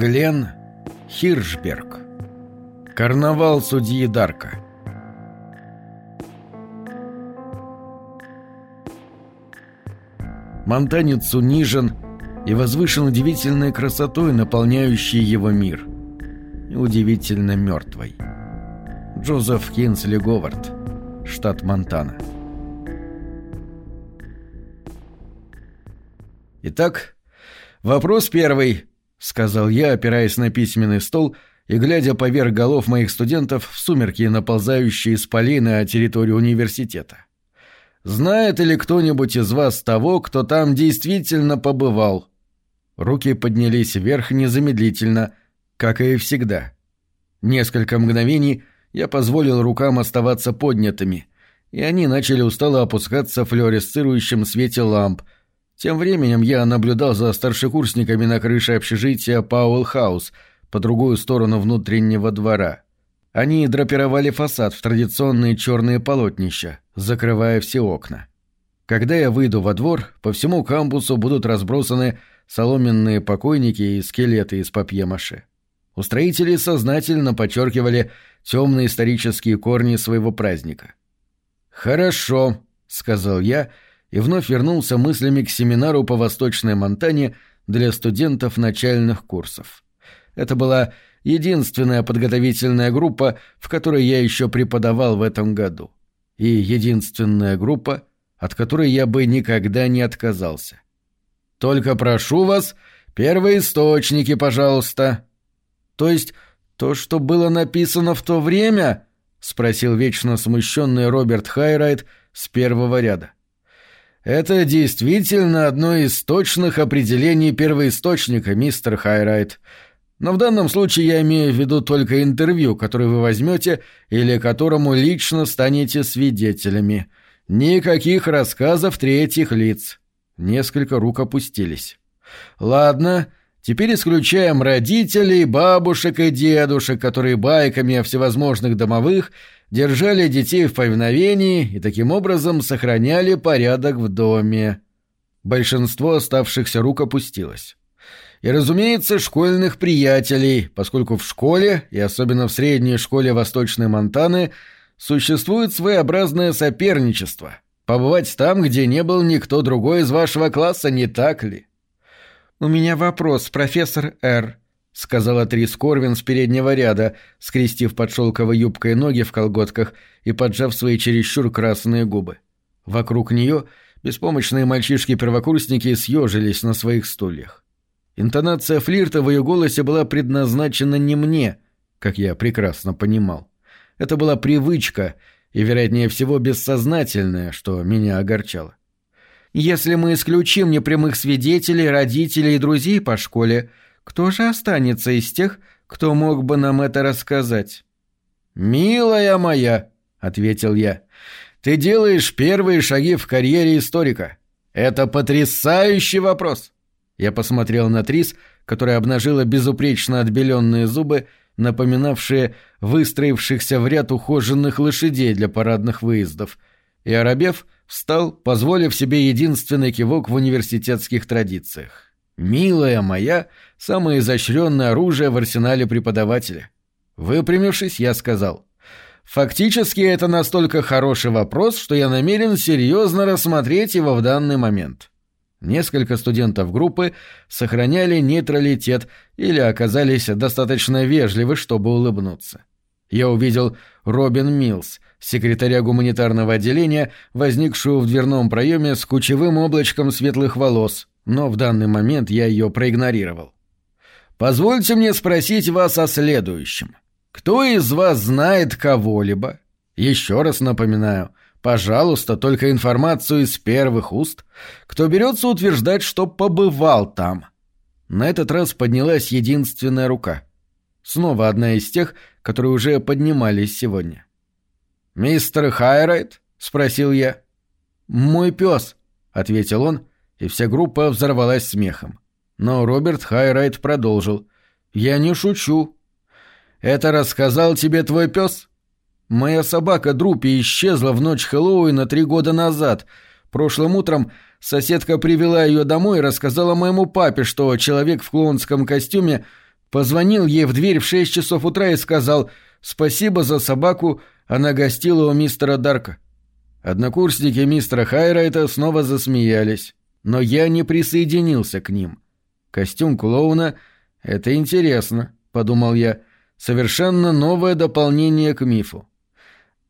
Глен Хиршберг. Карнавал судьи Дарка. Монтанец унижен и возвышен удивительной красотой, наполняющей его мир. И удивительно мертвой. Джозеф Кинсли Говард, штат Монтана. Итак, вопрос первый, сказал я, опираясь на письменный стол и глядя поверх голов моих студентов в сумерки, наползающие из полей на территорию университета. Знает ли кто-нибудь из вас того, кто там действительно побывал? Руки поднялись вверх незамедлительно, как и всегда. Несколько мгновений я позволил рукам оставаться поднятыми, и они начали устало опускаться в флуоресцирующем свете ламп. Тем временем я наблюдал за старшекурсниками на крыше общежития Пауэлл Хаус по другую сторону внутреннего двора — они драпировали фасад в традиционные черные полотнища, закрывая все окна. Когда я выйду во двор, по всему кампусу будут разбросаны соломенные покойники и скелеты из папье-маше. Устроители сознательно подчеркивали темные исторические корни своего праздника. «Хорошо», — сказал я, и вновь вернулся мыслями к семинару по Восточной Монтане для студентов начальных курсов. Это была единственная подготовительная группа, в которой я еще преподавал в этом году. И единственная группа, от которой я бы никогда не отказался. Только прошу вас, первые источники, пожалуйста. То есть то, что было написано в то время? спросил вечно смущенный Роберт Хайрайт с первого ряда. Это действительно одно из точных определений первоисточника, мистер Хайрайт. Но в данном случае я имею в виду только интервью, которое вы возьмете или которому лично станете свидетелями. Никаких рассказов третьих лиц. Несколько рук опустились. Ладно, теперь исключаем родителей, бабушек и дедушек, которые байками о всевозможных домовых держали детей в повиновении и таким образом сохраняли порядок в доме. Большинство оставшихся рук опустилось и, разумеется, школьных приятелей, поскольку в школе, и особенно в средней школе Восточной Монтаны, существует своеобразное соперничество. Побывать там, где не был никто другой из вашего класса, не так ли? «У меня вопрос, профессор Р», — сказала Трис Корвин с переднего ряда, скрестив под шелковой юбкой ноги в колготках и поджав свои чересчур красные губы. Вокруг нее беспомощные мальчишки-первокурсники съежились на своих стульях. Интонация флирта в ее голосе была предназначена не мне, как я прекрасно понимал. Это была привычка, и, вероятнее всего, бессознательная, что меня огорчало. «Если мы исключим непрямых свидетелей, родителей и друзей по школе, кто же останется из тех, кто мог бы нам это рассказать?» «Милая моя», — ответил я, — «ты делаешь первые шаги в карьере историка. Это потрясающий вопрос. Я посмотрел на Трис, которая обнажила безупречно отбеленные зубы, напоминавшие выстроившихся в ряд ухоженных лошадей для парадных выездов, и Арабев встал, позволив себе единственный кивок в университетских традициях. «Милая моя, самое изощренное оружие в арсенале преподавателя». Выпрямившись, я сказал, «Фактически это настолько хороший вопрос, что я намерен серьезно рассмотреть его в данный момент». Несколько студентов группы сохраняли нейтралитет или оказались достаточно вежливы, чтобы улыбнуться. Я увидел Робин Милс, секретаря гуманитарного отделения, возникшую в дверном проеме с кучевым облачком светлых волос, но в данный момент я ее проигнорировал. «Позвольте мне спросить вас о следующем. Кто из вас знает кого-либо? Еще раз напоминаю — Пожалуйста, только информацию из первых уст. Кто берется утверждать, что побывал там? На этот раз поднялась единственная рука. Снова одна из тех, которые уже поднимались сегодня. «Мистер Хайрайт?» — спросил я. «Мой пес», — ответил он, и вся группа взорвалась смехом. Но Роберт Хайрайт продолжил. «Я не шучу». «Это рассказал тебе твой пес?» Моя собака Друпи исчезла в ночь Хэллоуина три года назад. Прошлым утром соседка привела ее домой и рассказала моему папе, что человек в клоунском костюме Позвонил ей в дверь в шесть часов утра и сказал «Спасибо за собаку, она гостила у мистера Дарка». Однокурсники мистера Хайрайта снова засмеялись, но я не присоединился к ним. Костюм клоуна — это интересно, — подумал я, — совершенно новое дополнение к мифу.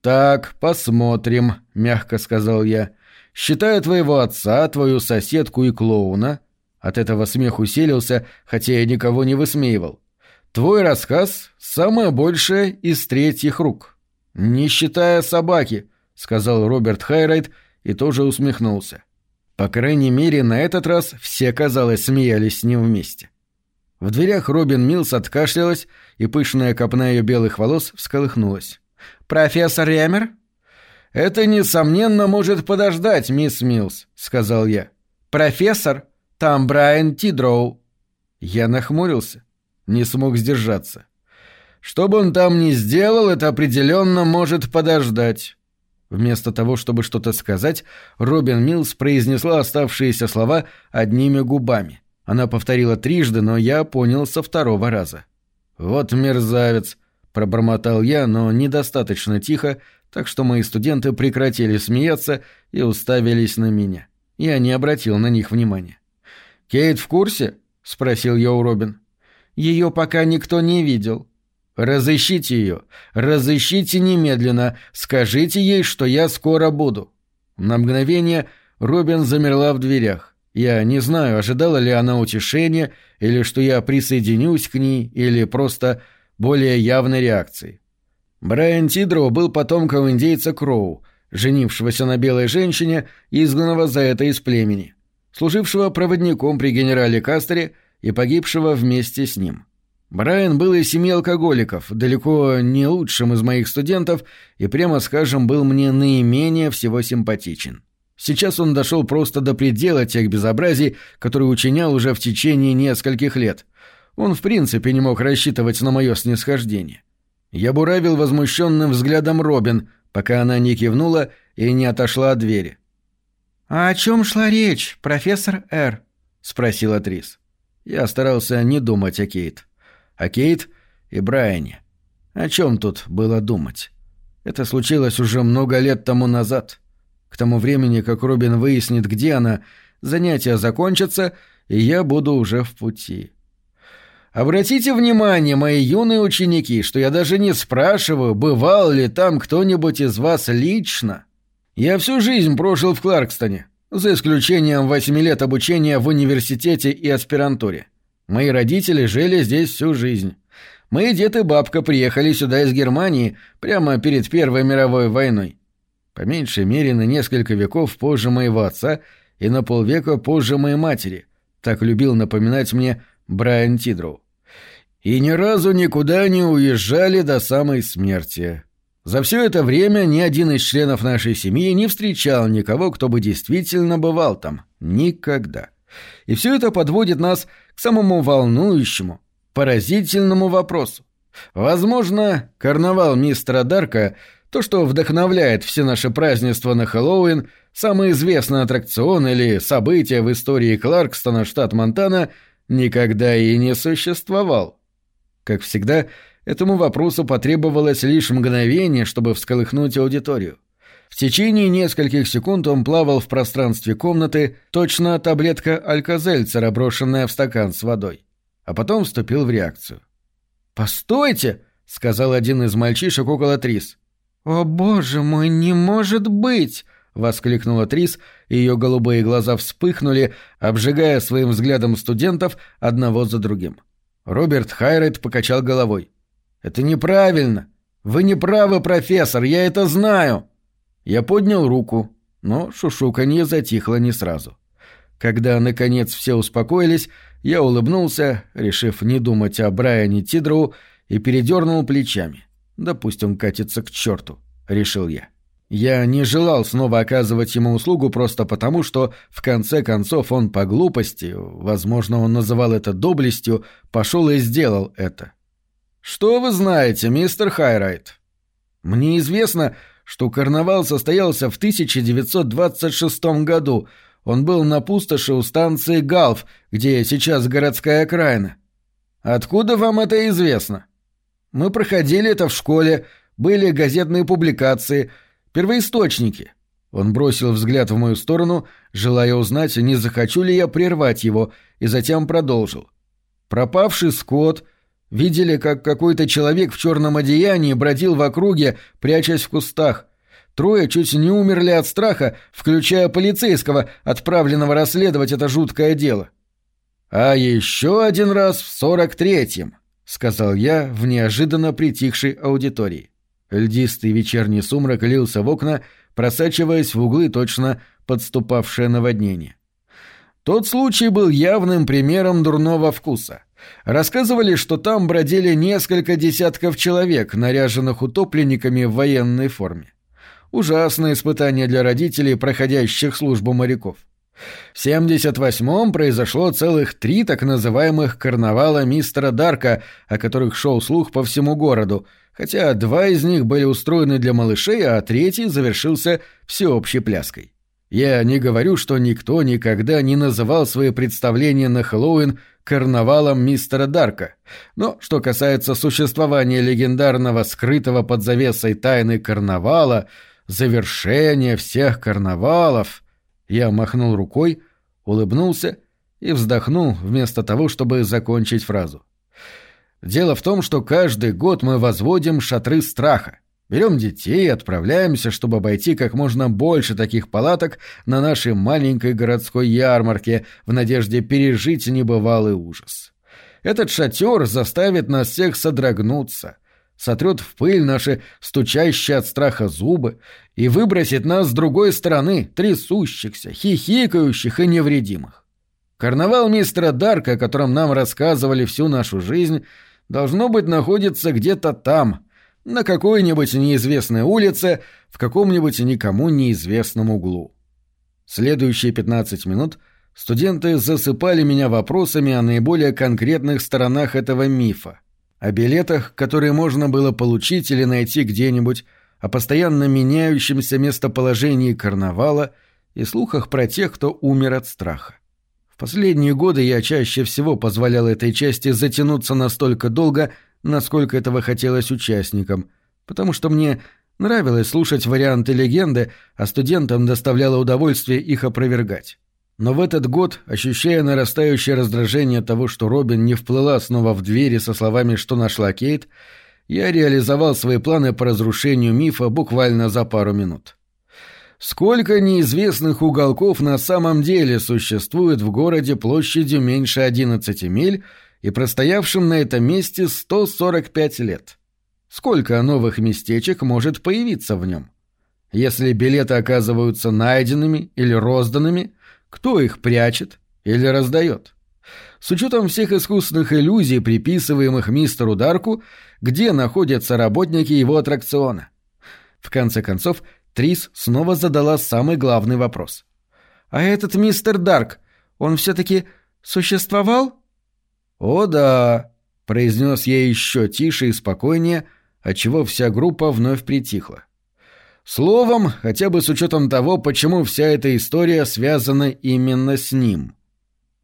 «Так, посмотрим», — мягко сказал я. «Считая твоего отца, твою соседку и клоуна...» От этого смех усилился, хотя я никого не высмеивал. «Твой рассказ — самое большее из третьих рук». «Не считая собаки», — сказал Роберт Хайрайт и тоже усмехнулся. По крайней мере, на этот раз все, казалось, смеялись с ним вместе. В дверях Робин Милс откашлялась, и пышная копна ее белых волос всколыхнулась. «Профессор Ремер?» «Это, несомненно, может подождать, мисс Милс», — сказал я. «Профессор? Там Брайан Тидроу». Я нахмурился, не смог сдержаться. «Что бы он там ни сделал, это определенно может подождать». Вместо того, чтобы что-то сказать, Робин Милс произнесла оставшиеся слова одними губами. Она повторила трижды, но я понял со второго раза. «Вот мерзавец», Пробормотал я, но недостаточно тихо, так что мои студенты прекратили смеяться и уставились на меня. Я не обратил на них внимания. «Кейт в курсе?» — спросил я у Робин. «Ее пока никто не видел». «Разыщите ее. Разыщите немедленно. Скажите ей, что я скоро буду». На мгновение Робин замерла в дверях. Я не знаю, ожидала ли она утешения, или что я присоединюсь к ней, или просто более явной реакции. Брайан Тидроу был потомком индейца Кроу, женившегося на белой женщине изгнанного за это из племени, служившего проводником при генерале Кастере и погибшего вместе с ним. Брайан был из семьи алкоголиков, далеко не лучшим из моих студентов и, прямо скажем, был мне наименее всего симпатичен. Сейчас он дошел просто до предела тех безобразий, которые учинял уже в течение нескольких лет — он в принципе не мог рассчитывать на мое снисхождение. Я буравил возмущенным взглядом Робин, пока она не кивнула и не отошла от двери. «А о чем шла речь, профессор Р?» — спросила Трис. Я старался не думать о Кейт. О Кейт и Брайане. О чем тут было думать? Это случилось уже много лет тому назад. К тому времени, как Робин выяснит, где она, занятия закончатся, и я буду уже в пути. Обратите внимание, мои юные ученики, что я даже не спрашиваю, бывал ли там кто-нибудь из вас лично. Я всю жизнь прожил в Кларкстоне, за исключением восьми лет обучения в университете и аспирантуре. Мои родители жили здесь всю жизнь. Мои дед и бабка приехали сюда из Германии прямо перед Первой мировой войной. По меньшей мере на несколько веков позже моего отца и на полвека позже моей матери. Так любил напоминать мне Брайан Тидроу. И ни разу никуда не уезжали до самой смерти. За все это время ни один из членов нашей семьи не встречал никого, кто бы действительно бывал там. Никогда. И все это подводит нас самому волнующему, поразительному вопросу. Возможно, карнавал мистера Дарка, то, что вдохновляет все наши празднества на Хэллоуин, самый известный аттракцион или событие в истории Кларкстона, штат Монтана — никогда и не существовал. Как всегда, этому вопросу потребовалось лишь мгновение, чтобы всколыхнуть аудиторию. В течение нескольких секунд он плавал в пространстве комнаты, точно таблетка алькозельцера, брошенная в стакан с водой. А потом вступил в реакцию. «Постойте!» — сказал один из мальчишек около Трис. «О, боже мой, не может быть!» воскликнула Трис, и ее голубые глаза вспыхнули, обжигая своим взглядом студентов одного за другим. Роберт Хайрайт покачал головой. «Это неправильно. Вы не правы, профессор, я это знаю!» Я поднял руку, но шушуканье затихло не сразу. Когда, наконец, все успокоились, я улыбнулся, решив не думать о Брайане Тидроу, и передернул плечами. «Да пусть он катится к черту», — решил я. Я не желал снова оказывать ему услугу просто потому, что в конце концов он по глупости, возможно, он называл это доблестью, пошел и сделал это. «Что вы знаете, мистер Хайрайт?» «Мне известно, что карнавал состоялся в 1926 году. Он был на пустоши у станции Галф, где сейчас городская окраина». Откуда вам это известно? Мы проходили это в школе, были газетные публикации, первоисточники. Он бросил взгляд в мою сторону, желая узнать, не захочу ли я прервать его, и затем продолжил. Пропавший скот, видели, как какой-то человек в черном одеянии бродил в округе, прячась в кустах. Трое чуть не умерли от страха, включая полицейского, отправленного расследовать это жуткое дело. А еще один раз в сорок третьем, сказал я в неожиданно притихшей аудитории. Льдистый вечерний сумрак лился в окна, просачиваясь в углы точно подступавшее наводнение. Тот случай был явным примером дурного вкуса. Рассказывали, что там бродили несколько десятков человек, наряженных утопленниками в военной форме. Ужасное испытание для родителей, проходящих службу моряков. В 78-м произошло целых три так называемых «карнавала мистера Дарка», о которых шел слух по всему городу, хотя два из них были устроены для малышей, а третий завершился всеобщей пляской. Я не говорю, что никто никогда не называл свои представления на Хэллоуин карнавалом мистера Дарка, но что касается существования легендарного скрытого под завесой тайны карнавала — завершение всех карнавалов. Я махнул рукой, улыбнулся и вздохнул вместо того, чтобы закончить фразу. Дело в том, что каждый год мы возводим шатры страха. Берем детей и отправляемся, чтобы обойти как можно больше таких палаток на нашей маленькой городской ярмарке в надежде пережить небывалый ужас. Этот шатер заставит нас всех содрогнуться — сотрет в пыль наши стучащие от страха зубы и выбросит нас с другой стороны, трясущихся, хихикающих и невредимых. Карнавал мистера Дарка, о котором нам рассказывали всю нашу жизнь, должно быть находится где-то там, на какой-нибудь неизвестной улице, в каком-нибудь никому неизвестном углу. Следующие 15 минут студенты засыпали меня вопросами о наиболее конкретных сторонах этого мифа — о билетах, которые можно было получить или найти где-нибудь, о постоянно меняющемся местоположении карнавала и слухах про тех, кто умер от страха. В последние годы я чаще всего позволял этой части затянуться настолько долго, насколько этого хотелось участникам, потому что мне нравилось слушать варианты легенды, а студентам доставляло удовольствие их опровергать. Но в этот год, ощущая нарастающее раздражение того, что Робин не вплыла снова в двери со словами «что нашла Кейт», я реализовал свои планы по разрушению мифа буквально за пару минут. Сколько неизвестных уголков на самом деле существует в городе площадью меньше 11 миль и простоявшим на этом месте 145 лет? Сколько новых местечек может появиться в нем? Если билеты оказываются найденными или розданными – кто их прячет или раздает. С учетом всех искусственных иллюзий, приписываемых мистеру Дарку, где находятся работники его аттракциона. В конце концов, Трис снова задала самый главный вопрос. «А этот мистер Дарк, он все-таки существовал?» «О да», — произнес я еще тише и спокойнее, отчего вся группа вновь притихла. Словом, хотя бы с учетом того, почему вся эта история связана именно с ним.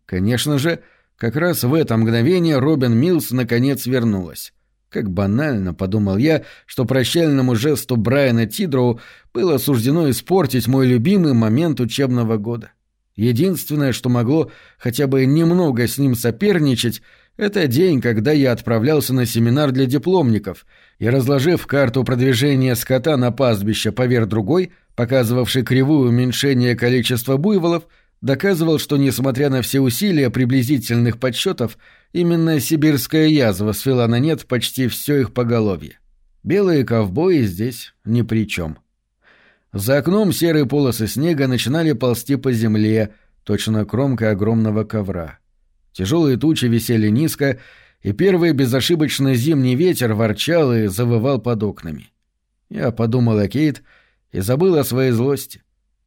Конечно же, как раз в это мгновение Робин Милс наконец вернулась. Как банально, подумал я, что прощальному жесту Брайана Тидроу было суждено испортить мой любимый момент учебного года. Единственное, что могло хотя бы немного с ним соперничать, это день, когда я отправлялся на семинар для дипломников и, разложив карту продвижения скота на пастбище поверх другой, показывавшей кривую уменьшение количества буйволов, доказывал, что, несмотря на все усилия приблизительных подсчетов, именно сибирская язва свела на нет почти все их поголовье. Белые ковбои здесь ни при чем. За окном серые полосы снега начинали ползти по земле, точно кромка огромного ковра. Тяжелые тучи висели низко, и первый безошибочно зимний ветер ворчал и завывал под окнами. Я подумал о Кейт и забыл о своей злости.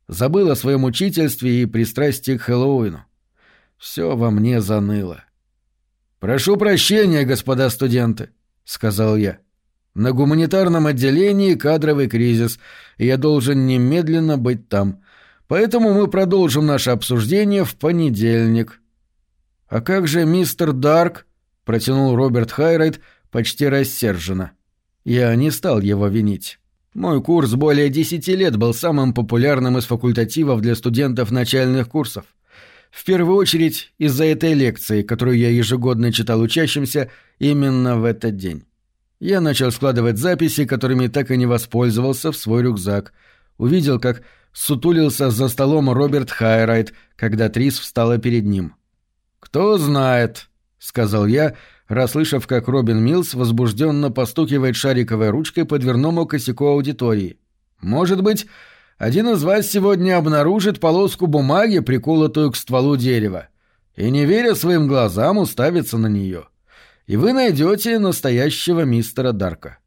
Забыл о своем учительстве и пристрастии к Хэллоуину. Все во мне заныло. «Прошу прощения, господа студенты», — сказал я. «На гуманитарном отделении кадровый кризис, и я должен немедленно быть там. Поэтому мы продолжим наше обсуждение в понедельник». «А как же мистер Дарк?» — протянул Роберт Хайрайт почти рассерженно. Я не стал его винить. Мой курс более десяти лет был самым популярным из факультативов для студентов начальных курсов. В первую очередь из-за этой лекции, которую я ежегодно читал учащимся именно в этот день. Я начал складывать записи, которыми так и не воспользовался, в свой рюкзак. Увидел, как сутулился за столом Роберт Хайрайт, когда Трис встала перед ним. «Кто знает», — сказал я, расслышав, как Робин Милс возбужденно постукивает шариковой ручкой по дверному косяку аудитории. «Может быть, один из вас сегодня обнаружит полоску бумаги, приколотую к стволу дерева, и, не веря своим глазам, уставится на нее и вы найдете настоящего мистера Дарка.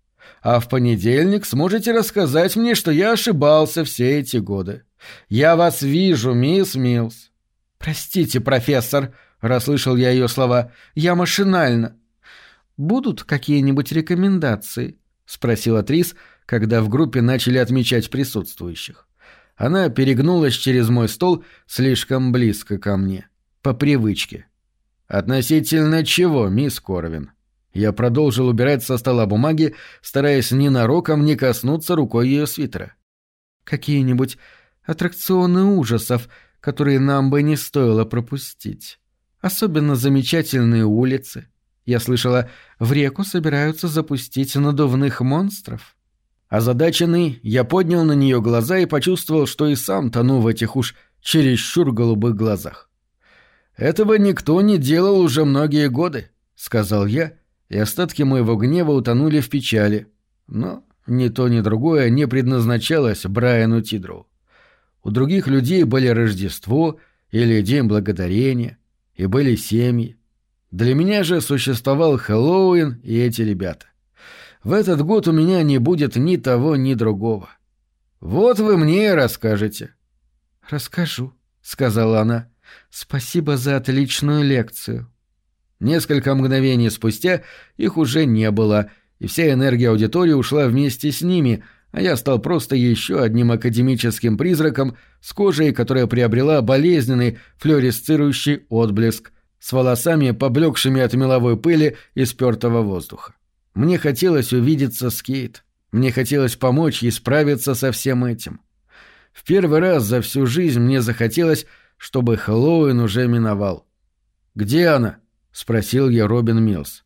А в понедельник сможете рассказать мне, что я ошибался все эти годы. Я вас вижу, мисс Милс. Простите, профессор, расслышал я ее слова. Я машинально. Будут какие-нибудь рекомендации? спросила Трис, когда в группе начали отмечать присутствующих. Она перегнулась через мой стол слишком близко ко мне. По привычке. «Относительно чего, мисс Корвин?» Я продолжил убирать со стола бумаги, стараясь ненароком не коснуться рукой ее свитера. «Какие-нибудь аттракционы ужасов, которые нам бы не стоило пропустить. Особенно замечательные улицы. Я слышала, в реку собираются запустить надувных монстров». Озадаченный, я поднял на нее глаза и почувствовал, что и сам тону в этих уж чересчур голубых глазах. «Этого никто не делал уже многие годы», — сказал я, и остатки моего гнева утонули в печали. Но ни то, ни другое не предназначалось Брайану Тидроу. У других людей были Рождество или День Благодарения, и были семьи. Для меня же существовал Хэллоуин и эти ребята. В этот год у меня не будет ни того, ни другого. Вот вы мне и расскажете. «Расскажу», — сказала она. Спасибо за отличную лекцию. Несколько мгновений спустя их уже не было, и вся энергия аудитории ушла вместе с ними, а я стал просто еще одним академическим призраком с кожей, которая приобрела болезненный флюоресцирующий отблеск, с волосами, поблекшими от меловой пыли и спертого воздуха. Мне хотелось увидеться с Кейт. Мне хотелось помочь ей справиться со всем этим. В первый раз за всю жизнь мне захотелось чтобы Хэллоуин уже миновал. «Где она?» — спросил я Робин Милс.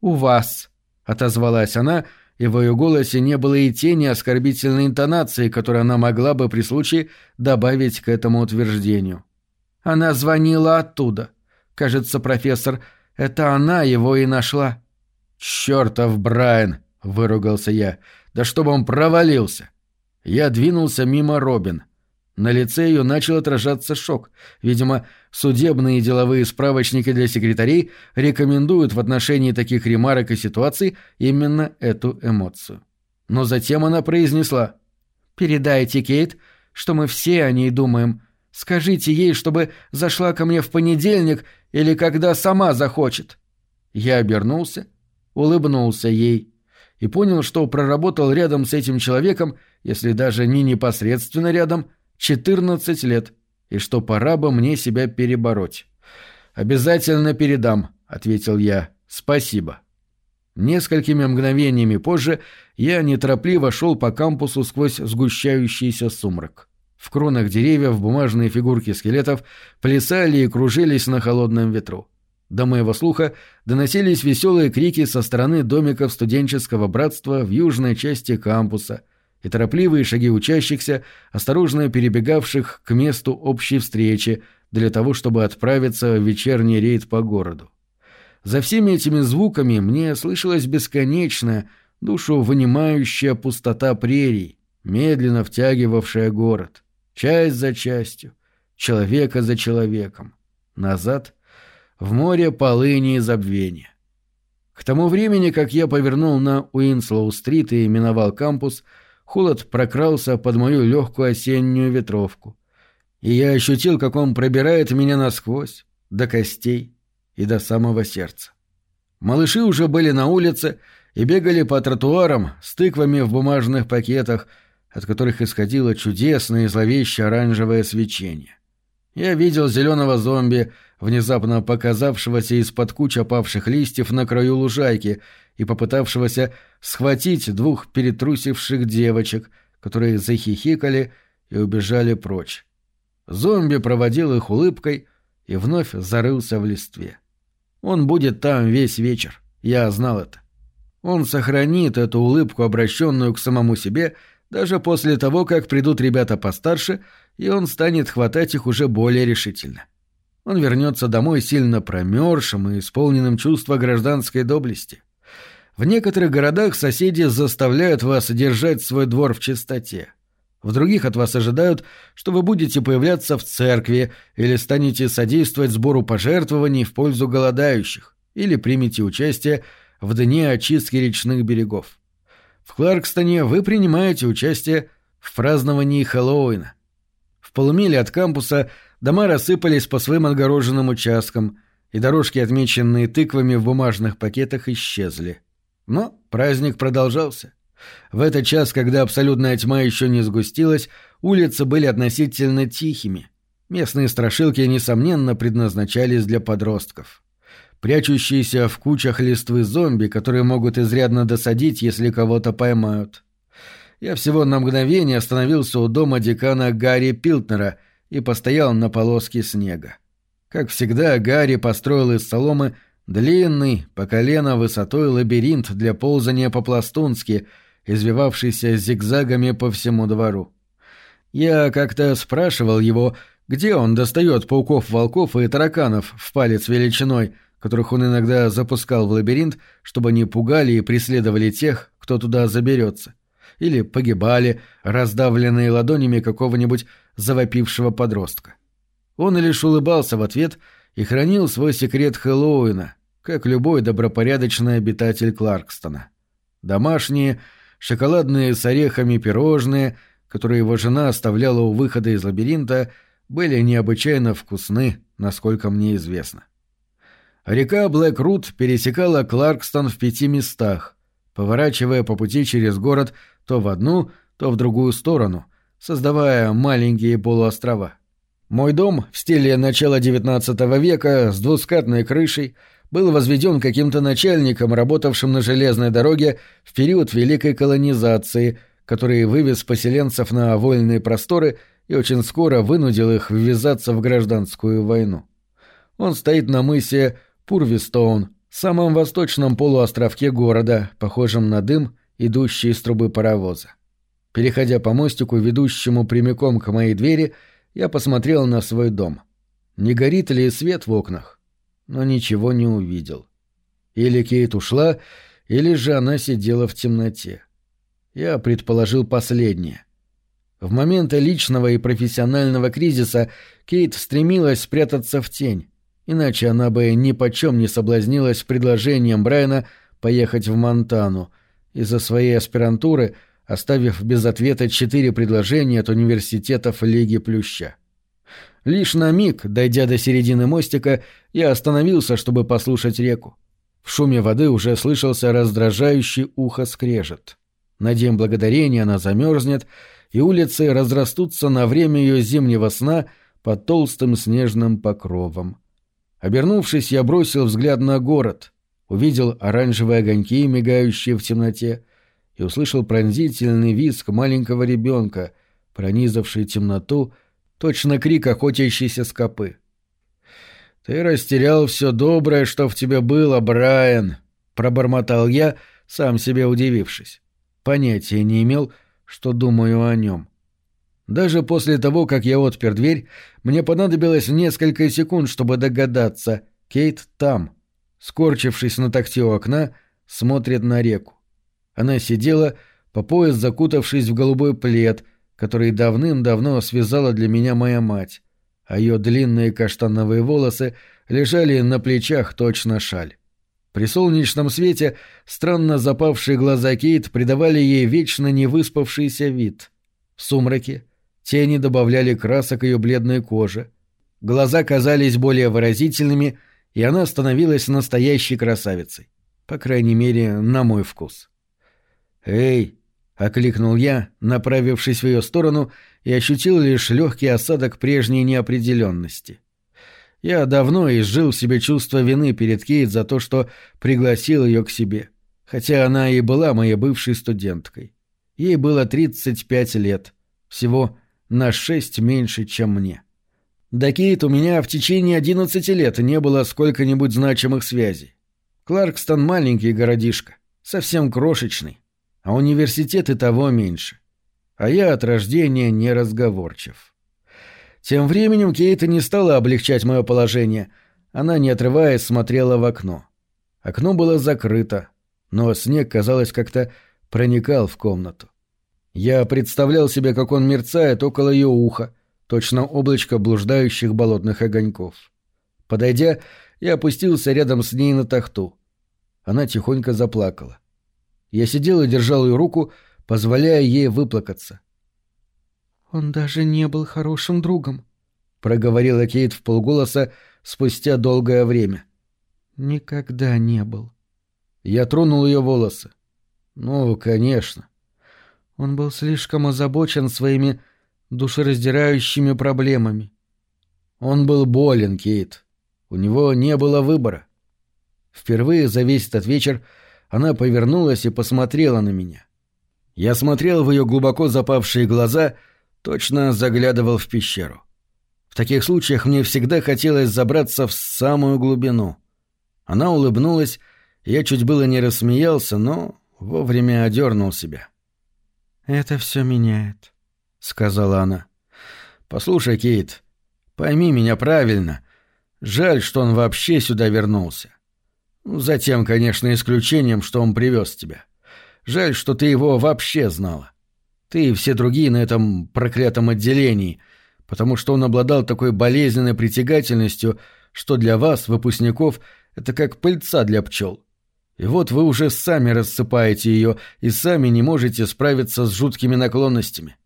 «У вас», — отозвалась она, и в ее голосе не было и тени оскорбительной интонации, которую она могла бы при случае добавить к этому утверждению. Она звонила оттуда. Кажется, профессор, это она его и нашла. «Чёртов Брайан!» — выругался я. «Да чтобы он провалился!» Я двинулся мимо Робин. На лице ее начал отражаться шок. Видимо, судебные и деловые справочники для секретарей рекомендуют в отношении таких ремарок и ситуаций именно эту эмоцию. Но затем она произнесла «Передайте, Кейт, что мы все о ней думаем. Скажите ей, чтобы зашла ко мне в понедельник или когда сама захочет». Я обернулся, улыбнулся ей и понял, что проработал рядом с этим человеком, если даже не непосредственно рядом, — 14 лет, и что пора бы мне себя перебороть. «Обязательно передам», — ответил я. «Спасибо». Несколькими мгновениями позже я неторопливо шел по кампусу сквозь сгущающийся сумрак. В кронах деревьев бумажные фигурки скелетов плясали и кружились на холодном ветру. До моего слуха доносились веселые крики со стороны домиков студенческого братства в южной части кампуса, и торопливые шаги учащихся, осторожно перебегавших к месту общей встречи для того, чтобы отправиться в вечерний рейд по городу. За всеми этими звуками мне слышалась бесконечная, душу вынимающая пустота прерий, медленно втягивавшая город, часть за частью, человека за человеком, назад, в море полыни и забвения. К тому времени, как я повернул на Уинслоу-стрит и миновал кампус, Холод прокрался под мою легкую осеннюю ветровку. И я ощутил, как он пробирает меня насквозь, до костей и до самого сердца. Малыши уже были на улице и бегали по тротуарам с тыквами в бумажных пакетах, от которых исходило чудесное и зловещее оранжевое свечение. Я видел зеленого зомби, внезапно показавшегося из-под куч опавших листьев на краю лужайки и попытавшегося схватить двух перетрусивших девочек, которые захихикали и убежали прочь. Зомби проводил их улыбкой и вновь зарылся в листве. Он будет там весь вечер, я знал это. Он сохранит эту улыбку, обращенную к самому себе, даже после того, как придут ребята постарше, и он станет хватать их уже более решительно. Он вернется домой сильно промерзшим и исполненным чувства гражданской доблести. В некоторых городах соседи заставляют вас держать свой двор в чистоте. В других от вас ожидают, что вы будете появляться в церкви или станете содействовать сбору пожертвований в пользу голодающих, или примете участие в дне очистки речных берегов. В Кларкстоне вы принимаете участие в праздновании Хэллоуина. В полумиле от кампуса дома рассыпались по своим отгороженным участкам, и дорожки, отмеченные тыквами в бумажных пакетах, исчезли. Но праздник продолжался. В этот час, когда абсолютная тьма еще не сгустилась, улицы были относительно тихими. Местные страшилки, несомненно, предназначались для подростков прячущиеся в кучах листвы зомби, которые могут изрядно досадить, если кого-то поймают. Я всего на мгновение остановился у дома декана Гарри Пилтнера и постоял на полоске снега. Как всегда, Гарри построил из соломы длинный, по колено высотой лабиринт для ползания по-пластунски, извивавшийся зигзагами по всему двору. Я как-то спрашивал его, где он достает пауков-волков и тараканов в палец величиной — которых он иногда запускал в лабиринт, чтобы они пугали и преследовали тех, кто туда заберется, или погибали, раздавленные ладонями какого-нибудь завопившего подростка. Он лишь улыбался в ответ и хранил свой секрет Хэллоуина, как любой добропорядочный обитатель Кларкстона. Домашние, шоколадные с орехами пирожные, которые его жена оставляла у выхода из лабиринта, были необычайно вкусны, насколько мне известно. Река Блэк-Рут пересекала Кларкстон в пяти местах, поворачивая по пути через город то в одну, то в другую сторону, создавая маленькие полуострова. Мой дом в стиле начала XIX века с двускатной крышей был возведен каким-то начальником, работавшим на железной дороге в период Великой колонизации, который вывез поселенцев на вольные просторы и очень скоро вынудил их ввязаться в гражданскую войну. Он стоит на мысе Пурвистоун, самом восточном полуостровке города, похожем на дым, идущий из трубы паровоза. Переходя по мостику, ведущему прямиком к моей двери, я посмотрел на свой дом. Не горит ли свет в окнах? Но ничего не увидел. Или Кейт ушла, или же она сидела в темноте. Я предположил последнее. В моменты личного и профессионального кризиса Кейт стремилась спрятаться в тень, Иначе она бы ни почем не соблазнилась предложением Брайана поехать в Монтану из-за своей аспирантуры, оставив без ответа четыре предложения от университетов Лиги Плюща. Лишь на миг, дойдя до середины мостика, я остановился, чтобы послушать реку. В шуме воды уже слышался раздражающий ухо скрежет. На день благодарения она замерзнет, и улицы разрастутся на время ее зимнего сна под толстым снежным покровом. Обернувшись, я бросил взгляд на город, увидел оранжевые огоньки, мигающие в темноте, и услышал пронзительный визг маленького ребенка, пронизавший темноту, точно крик охотящейся скопы. «Ты растерял все доброе, что в тебе было, Брайан!» — пробормотал я, сам себе удивившись. Понятия не имел, что думаю о нем. Даже после того, как я отпер дверь, мне понадобилось несколько секунд, чтобы догадаться. Кейт там, скорчившись на такте у окна, смотрит на реку. Она сидела, по пояс закутавшись в голубой плед, который давным-давно связала для меня моя мать, а ее длинные каштановые волосы лежали на плечах точно шаль. При солнечном свете странно запавшие глаза Кейт придавали ей вечно невыспавшийся вид. В сумраке Тени добавляли красок ее бледной коже. Глаза казались более выразительными, и она становилась настоящей красавицей. По крайней мере, на мой вкус. «Эй!» — окликнул я, направившись в ее сторону, и ощутил лишь легкий осадок прежней неопределенности. Я давно изжил в себе чувство вины перед Кейт за то, что пригласил ее к себе, хотя она и была моей бывшей студенткой. Ей было 35 лет, всего на шесть меньше, чем мне. До Кейт у меня в течение 11 лет не было сколько-нибудь значимых связей. Кларкстон маленький городишко, совсем крошечный а университет и того меньше. А я от рождения неразговорчив. Тем временем Кейта не стала облегчать мое положение. Она, не отрываясь, смотрела в окно. Окно было закрыто, но снег, казалось, как-то проникал в комнату. Я представлял себе, как он мерцает около ее уха, точно облачко блуждающих болотных огоньков. Подойдя, я опустился рядом с ней на тахту. Она тихонько заплакала. Я сидел и держал ее руку, позволяя ей выплакаться. «Он даже не был хорошим другом», — проговорила Кейт в полголоса спустя долгое время. «Никогда не был». Я тронул ее волосы. «Ну, конечно». Он был слишком озабочен своими душераздирающими проблемами. Он был болен, Кейт. У него не было выбора. Впервые за весь этот вечер она повернулась и посмотрела на меня. Я смотрел в ее глубоко запавшие глаза, точно заглядывал в пещеру. В таких случаях мне всегда хотелось забраться в самую глубину. Она улыбнулась, я чуть было не рассмеялся, но вовремя одернул себя. «Это все меняет», — сказала она. «Послушай, Кейт, пойми меня правильно. Жаль, что он вообще сюда вернулся. Затем, конечно, исключением, что он привез тебя. Жаль, что ты его вообще знала. Ты и все другие на этом проклятом отделении, потому что он обладал такой болезненной притягательностью, что для вас, выпускников, это как пыльца для пчел. И вот вы уже сами рассыпаете ее и сами не можете справиться с жуткими наклонностями.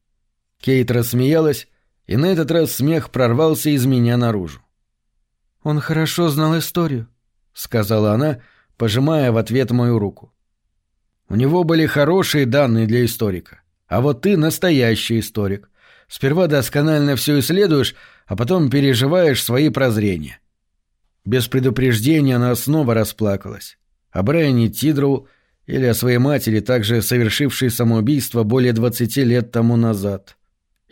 Кейт рассмеялась, и на этот раз смех прорвался из меня наружу. Он хорошо знал историю. — сказала она, пожимая в ответ мою руку. «У него были хорошие данные для историка. А вот ты настоящий историк. Сперва досконально все исследуешь, а потом переживаешь свои прозрения». Без предупреждения она снова расплакалась. О Брайане Тидроу или о своей матери, также совершившей самоубийство более двадцати лет тому назад.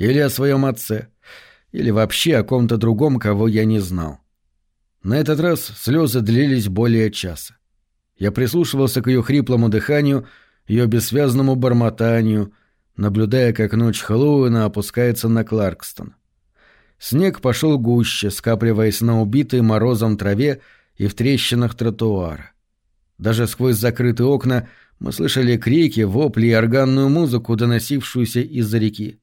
Или о своем отце. Или вообще о ком-то другом, кого я не знал. На этот раз слезы длились более часа. Я прислушивался к ее хриплому дыханию, ее бессвязному бормотанию, наблюдая, как ночь Хэллоуина опускается на Кларкстон. Снег пошел гуще, скапливаясь на убитой морозом траве и в трещинах тротуара. Даже сквозь закрытые окна мы слышали крики, вопли и органную музыку, доносившуюся из-за реки.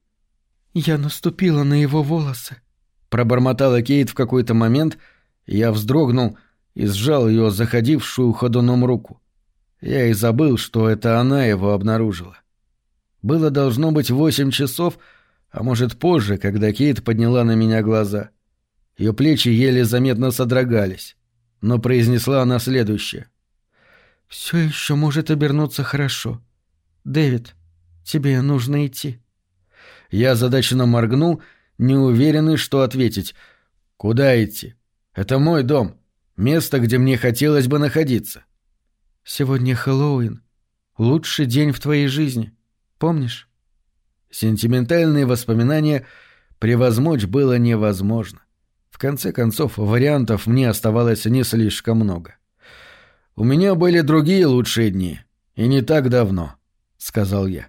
«Я наступила на его волосы», — пробормотала Кейт в какой-то момент — я вздрогнул и сжал ее заходившую ходуном руку. Я и забыл, что это она его обнаружила. Было должно быть восемь часов, а может позже, когда Кейт подняла на меня глаза. Ее плечи еле заметно содрогались, но произнесла она следующее. «Все еще может обернуться хорошо. Дэвид, тебе нужно идти». Я задачно моргнул, неуверенный, что ответить. «Куда идти?» Это мой дом. Место, где мне хотелось бы находиться. Сегодня Хэллоуин. Лучший день в твоей жизни. Помнишь? Сентиментальные воспоминания превозмочь было невозможно. В конце концов, вариантов мне оставалось не слишком много. «У меня были другие лучшие дни, и не так давно», — сказал я.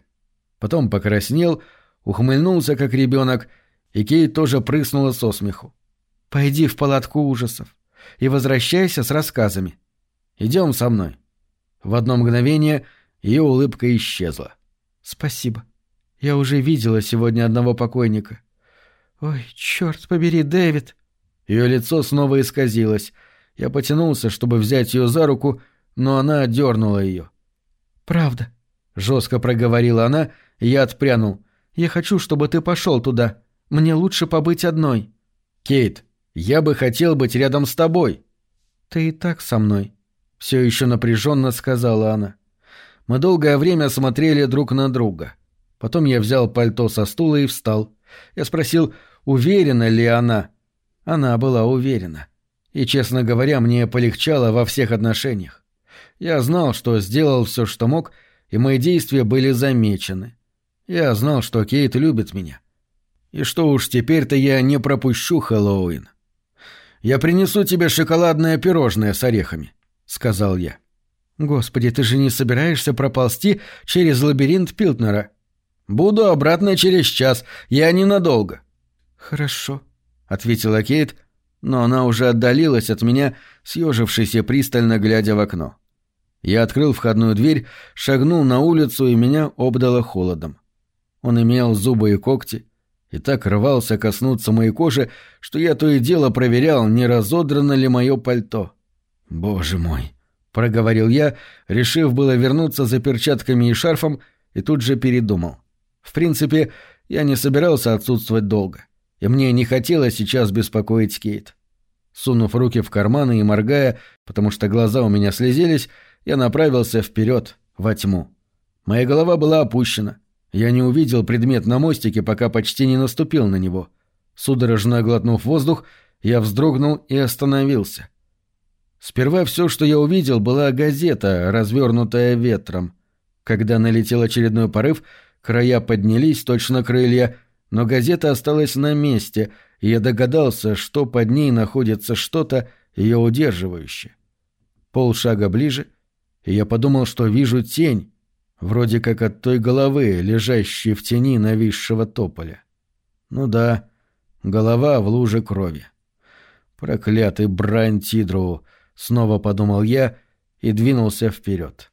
Потом покраснел, ухмыльнулся, как ребенок, и Кейт тоже прыснула со смеху. Пойди в палатку ужасов и возвращайся с рассказами. Идем со мной. В одно мгновение ее улыбка исчезла. Спасибо. Я уже видела сегодня одного покойника. Ой, черт побери, Дэвид. Ее лицо снова исказилось. Я потянулся, чтобы взять ее за руку, но она отдернула ее. Правда. Жестко проговорила она, и я отпрянул. Я хочу, чтобы ты пошел туда. Мне лучше побыть одной. Кейт, я бы хотел быть рядом с тобой. Ты и так со мной, все еще напряженно сказала она. Мы долгое время смотрели друг на друга. Потом я взял пальто со стула и встал. Я спросил, уверена ли она. Она была уверена. И, честно говоря, мне полегчало во всех отношениях. Я знал, что сделал все, что мог, и мои действия были замечены. Я знал, что Кейт любит меня. И что уж теперь-то я не пропущу Хэллоуин. «Я принесу тебе шоколадное пирожное с орехами», — сказал я. «Господи, ты же не собираешься проползти через лабиринт Пилтнера?» «Буду обратно через час. Я ненадолго». «Хорошо», — ответила Кейт, но она уже отдалилась от меня, съежившись и пристально глядя в окно. Я открыл входную дверь, шагнул на улицу, и меня обдало холодом. Он имел зубы и когти, и так рвался коснуться моей кожи, что я то и дело проверял, не разодрано ли мое пальто. «Боже мой!» — проговорил я, решив было вернуться за перчатками и шарфом, и тут же передумал. В принципе, я не собирался отсутствовать долго, и мне не хотелось сейчас беспокоить Кейт. Сунув руки в карманы и моргая, потому что глаза у меня слезились, я направился вперед, во тьму. Моя голова была опущена. Я не увидел предмет на мостике, пока почти не наступил на него. Судорожно оглотнув воздух, я вздрогнул и остановился. Сперва все, что я увидел, была газета, развернутая ветром. Когда налетел очередной порыв, края поднялись, точно крылья, но газета осталась на месте, и я догадался, что под ней находится что-то ее удерживающее. Полшага ближе, и я подумал, что вижу тень, вроде как от той головы, лежащей в тени нависшего тополя. Ну да, голова в луже крови. Проклятый Брайан Тидроу, снова подумал я и двинулся вперед.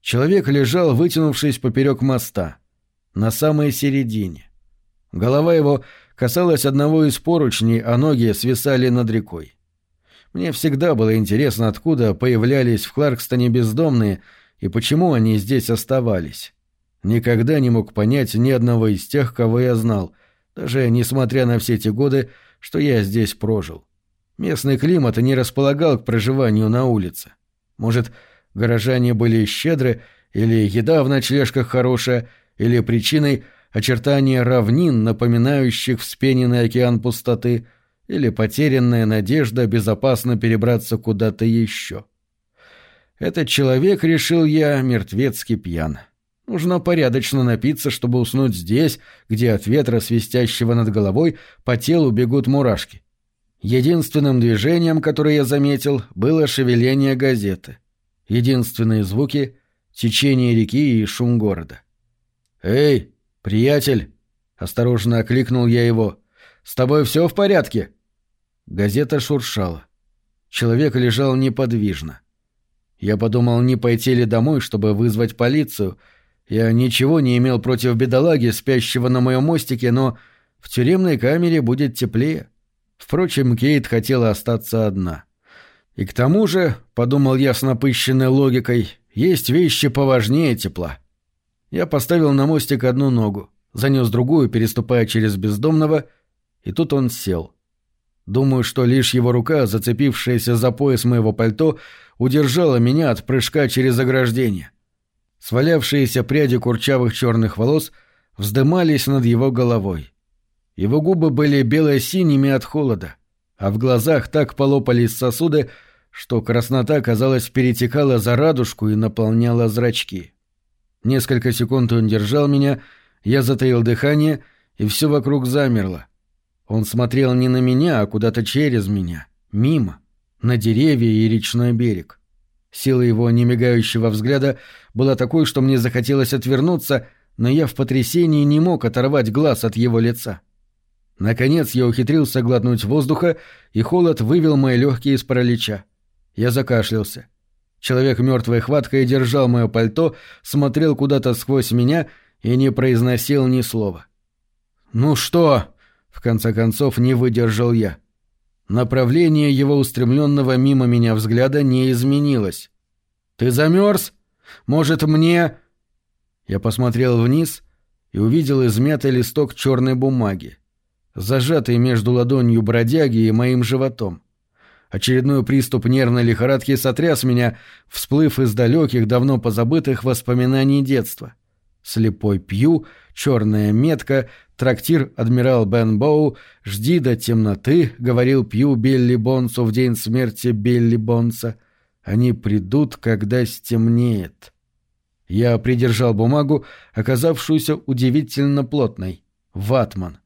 Человек лежал, вытянувшись поперек моста, на самой середине. Голова его касалась одного из поручней, а ноги свисали над рекой. Мне всегда было интересно, откуда появлялись в Кларкстоне бездомные и почему они здесь оставались. Никогда не мог понять ни одного из тех, кого я знал, даже несмотря на все те годы, что я здесь прожил. Местный климат не располагал к проживанию на улице. Может, горожане были щедры, или еда в ночлежках хорошая, или причиной очертания равнин, напоминающих вспененный океан пустоты — или потерянная надежда безопасно перебраться куда-то еще. Этот человек, решил я, мертвецки пьян. Нужно порядочно напиться, чтобы уснуть здесь, где от ветра, свистящего над головой, по телу бегут мурашки. Единственным движением, которое я заметил, было шевеление газеты. Единственные звуки — течение реки и шум города. «Эй, приятель!» — осторожно окликнул я его. «С тобой все в порядке?» Газета шуршала. Человек лежал неподвижно. Я подумал, не пойти ли домой, чтобы вызвать полицию. Я ничего не имел против бедолаги, спящего на моем мостике, но в тюремной камере будет теплее. Впрочем, Кейт хотела остаться одна. И к тому же, — подумал я с напыщенной логикой, — есть вещи поважнее тепла. Я поставил на мостик одну ногу, занес другую, переступая через бездомного, и тут он сел — Думаю, что лишь его рука, зацепившаяся за пояс моего пальто, удержала меня от прыжка через ограждение. Свалявшиеся пряди курчавых черных волос вздымались над его головой. Его губы были бело-синими от холода, а в глазах так полопались сосуды, что краснота, казалось, перетекала за радужку и наполняла зрачки. Несколько секунд он держал меня, я затаил дыхание, и все вокруг замерло. Он смотрел не на меня, а куда-то через меня, мимо, на деревья и речной берег. Сила его немигающего взгляда была такой, что мне захотелось отвернуться, но я в потрясении не мог оторвать глаз от его лица. Наконец я ухитрился глотнуть воздуха, и холод вывел мои легкие из паралича. Я закашлялся. Человек мертвой хваткой держал мое пальто, смотрел куда-то сквозь меня и не произносил ни слова. «Ну что?» В конце концов, не выдержал я. Направление его устремленного мимо меня взгляда не изменилось. «Ты замерз? Может, мне...» Я посмотрел вниз и увидел измятый листок черной бумаги, зажатый между ладонью бродяги и моим животом. Очередной приступ нервной лихорадки сотряс меня, всплыв из далеких, давно позабытых воспоминаний детства. Слепой Пью, черная метка, трактир адмирал Бен Боу, жди до темноты, говорил Пью Билли Бонсу в день смерти Билли Бонса. Они придут, когда стемнеет. Я придержал бумагу, оказавшуюся удивительно плотной. Ватман.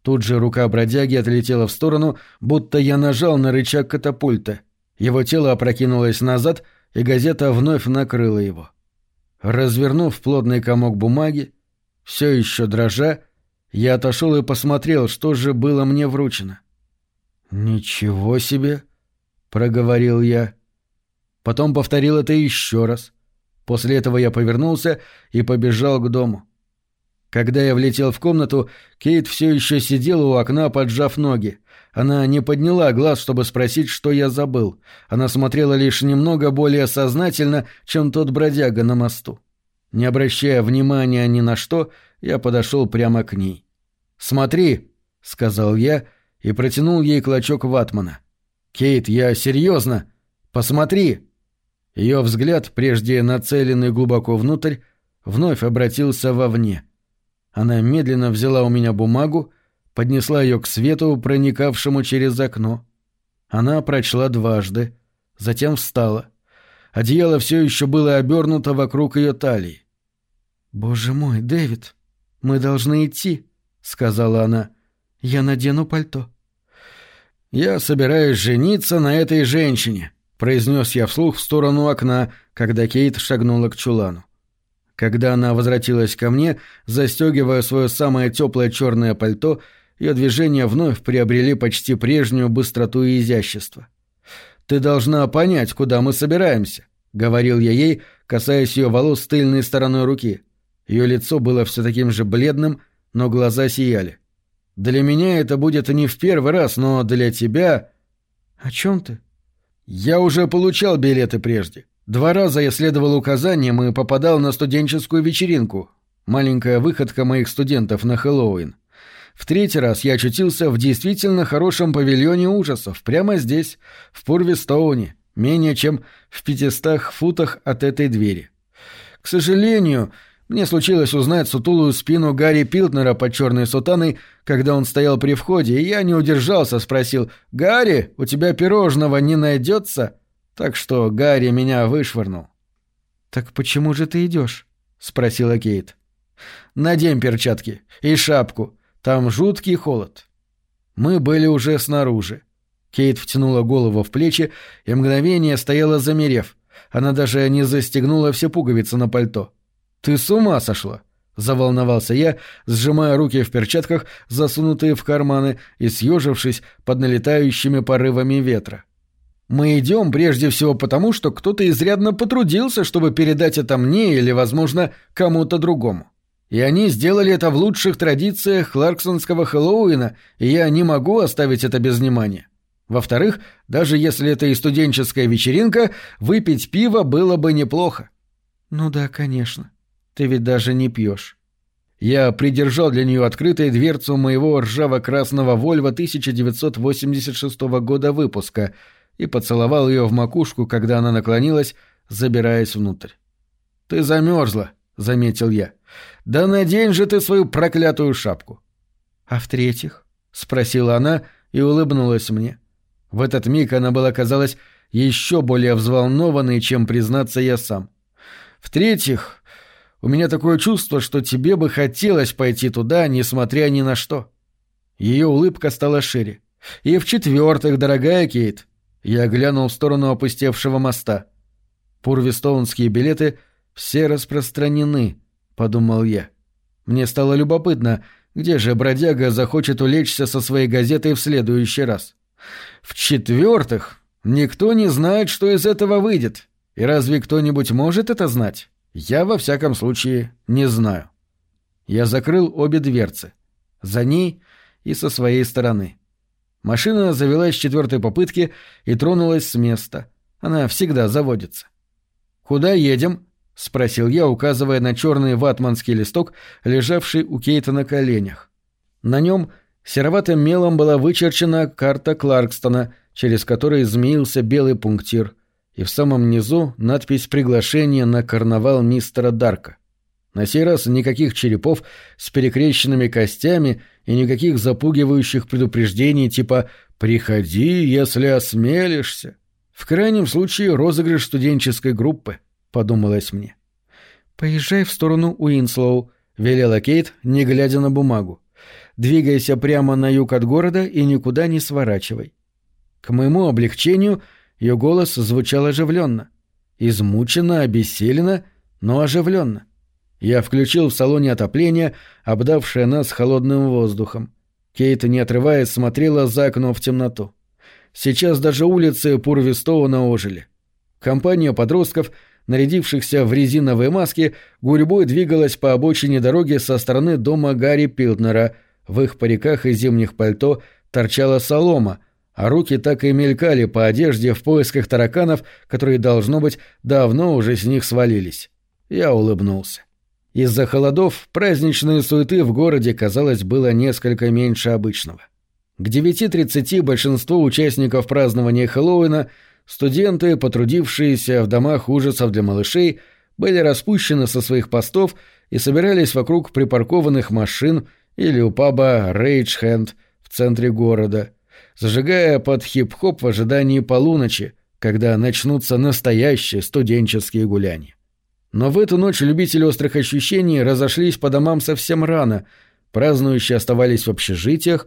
Тут же рука бродяги отлетела в сторону, будто я нажал на рычаг катапульта. Его тело опрокинулось назад, и газета вновь накрыла его. Развернув плотный комок бумаги, все еще дрожа, я отошел и посмотрел, что же было мне вручено. «Ничего себе!» — проговорил я. Потом повторил это еще раз. После этого я повернулся и побежал к дому. Когда я влетел в комнату, Кейт все еще сидела у окна, поджав ноги. Она не подняла глаз, чтобы спросить, что я забыл. Она смотрела лишь немного более сознательно, чем тот бродяга на мосту. Не обращая внимания ни на что, я подошел прямо к ней. «Смотри», — сказал я и протянул ей клочок ватмана. «Кейт, я серьезно. Посмотри». Ее взгляд, прежде нацеленный глубоко внутрь, вновь обратился вовне — она медленно взяла у меня бумагу, поднесла ее к свету, проникавшему через окно. Она прочла дважды, затем встала. Одеяло все еще было обернуто вокруг ее талии. «Боже мой, Дэвид, мы должны идти», — сказала она. «Я надену пальто». «Я собираюсь жениться на этой женщине», — произнес я вслух в сторону окна, когда Кейт шагнула к чулану. Когда она возвратилась ко мне, застегивая свое самое теплое черное пальто, ее движения вновь приобрели почти прежнюю быстроту и изящество. «Ты должна понять, куда мы собираемся», — говорил я ей, касаясь ее волос тыльной стороной руки. Ее лицо было все таким же бледным, но глаза сияли. «Для меня это будет не в первый раз, но для тебя...» «О чем ты?» «Я уже получал билеты прежде. Два раза я следовал указаниям и попадал на студенческую вечеринку. Маленькая выходка моих студентов на Хэллоуин. В третий раз я очутился в действительно хорошем павильоне ужасов, прямо здесь, в Пурвистоуне, менее чем в пятистах футах от этой двери. К сожалению, мне случилось узнать сутулую спину Гарри Пилтнера под черной сутаной, когда он стоял при входе, и я не удержался, спросил «Гарри, у тебя пирожного не найдется?» Так что Гарри меня вышвырнул. «Так почему же ты идешь?» — спросила Кейт. «Надень перчатки и шапку. Там жуткий холод». Мы были уже снаружи. Кейт втянула голову в плечи и мгновение стояла замерев. Она даже не застегнула все пуговицы на пальто. «Ты с ума сошла!» — заволновался я, сжимая руки в перчатках, засунутые в карманы и съежившись под налетающими порывами ветра. Мы идем прежде всего потому, что кто-то изрядно потрудился, чтобы передать это мне или, возможно, кому-то другому. И они сделали это в лучших традициях Кларксонского Хэллоуина, и я не могу оставить это без внимания. Во-вторых, даже если это и студенческая вечеринка, выпить пиво было бы неплохо. Ну да, конечно. Ты ведь даже не пьешь. Я придержал для нее открытой дверцу моего ржаво-красного Вольва 1986 года выпуска — и поцеловал ее в макушку, когда она наклонилась, забираясь внутрь. «Ты замерзла», — заметил я. «Да надень же ты свою проклятую шапку». «А в-третьих?» — спросила она и улыбнулась мне. В этот миг она была, казалось, еще более взволнованной, чем признаться я сам. «В-третьих, у меня такое чувство, что тебе бы хотелось пойти туда, несмотря ни на что». Ее улыбка стала шире. «И в-четвертых, дорогая Кейт, я глянул в сторону опустевшего моста. Пурвистоунские билеты все распространены, подумал я. Мне стало любопытно, где же бродяга захочет улечься со своей газетой в следующий раз. В-четвертых, никто не знает, что из этого выйдет. И разве кто-нибудь может это знать? Я, во всяком случае, не знаю. Я закрыл обе дверцы. За ней и со своей стороны. Машина завелась с четвертой попытки и тронулась с места. Она всегда заводится. «Куда едем?» — спросил я, указывая на черный ватманский листок, лежавший у Кейта на коленях. На нем сероватым мелом была вычерчена карта Кларкстона, через который змеился белый пунктир, и в самом низу надпись приглашения на карнавал мистера Дарка. На сей раз никаких черепов с перекрещенными костями и никаких запугивающих предупреждений типа «Приходи, если осмелишься». В крайнем случае розыгрыш студенческой группы, подумалось мне. «Поезжай в сторону Уинслоу», — велела Кейт, не глядя на бумагу. «Двигайся прямо на юг от города и никуда не сворачивай». К моему облегчению ее голос звучал оживленно. Измученно, обессиленно, но оживленно. Я включил в салоне отопление, обдавшее нас холодным воздухом. Кейт, не отрываясь, смотрела за окно в темноту. Сейчас даже улицы Пурвистоуна ожили. Компания подростков, нарядившихся в резиновые маски, гурьбой двигалась по обочине дороги со стороны дома Гарри Пилтнера. В их париках и зимних пальто торчала солома, а руки так и мелькали по одежде в поисках тараканов, которые, должно быть, давно уже с них свалились. Я улыбнулся. Из-за холодов праздничные суеты в городе, казалось, было несколько меньше обычного. К 9.30 большинство участников празднования Хэллоуина, студенты, потрудившиеся в домах ужасов для малышей, были распущены со своих постов и собирались вокруг припаркованных машин или у паба Рейджхенд в центре города, зажигая под хип-хоп в ожидании полуночи, когда начнутся настоящие студенческие гуляния. Но в эту ночь любители острых ощущений разошлись по домам совсем рано, празднующие оставались в общежитиях,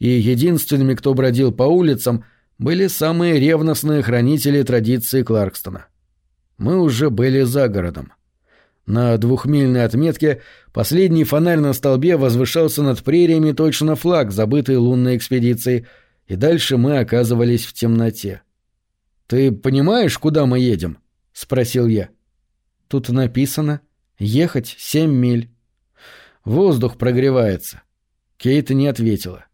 и единственными, кто бродил по улицам, были самые ревностные хранители традиции Кларкстона. Мы уже были за городом. На двухмильной отметке последний фонарь на столбе возвышался над прериями точно флаг, забытый лунной экспедицией, и дальше мы оказывались в темноте. «Ты понимаешь, куда мы едем?» — спросил я. — Тут написано «Ехать семь миль». Воздух прогревается. Кейт не ответила.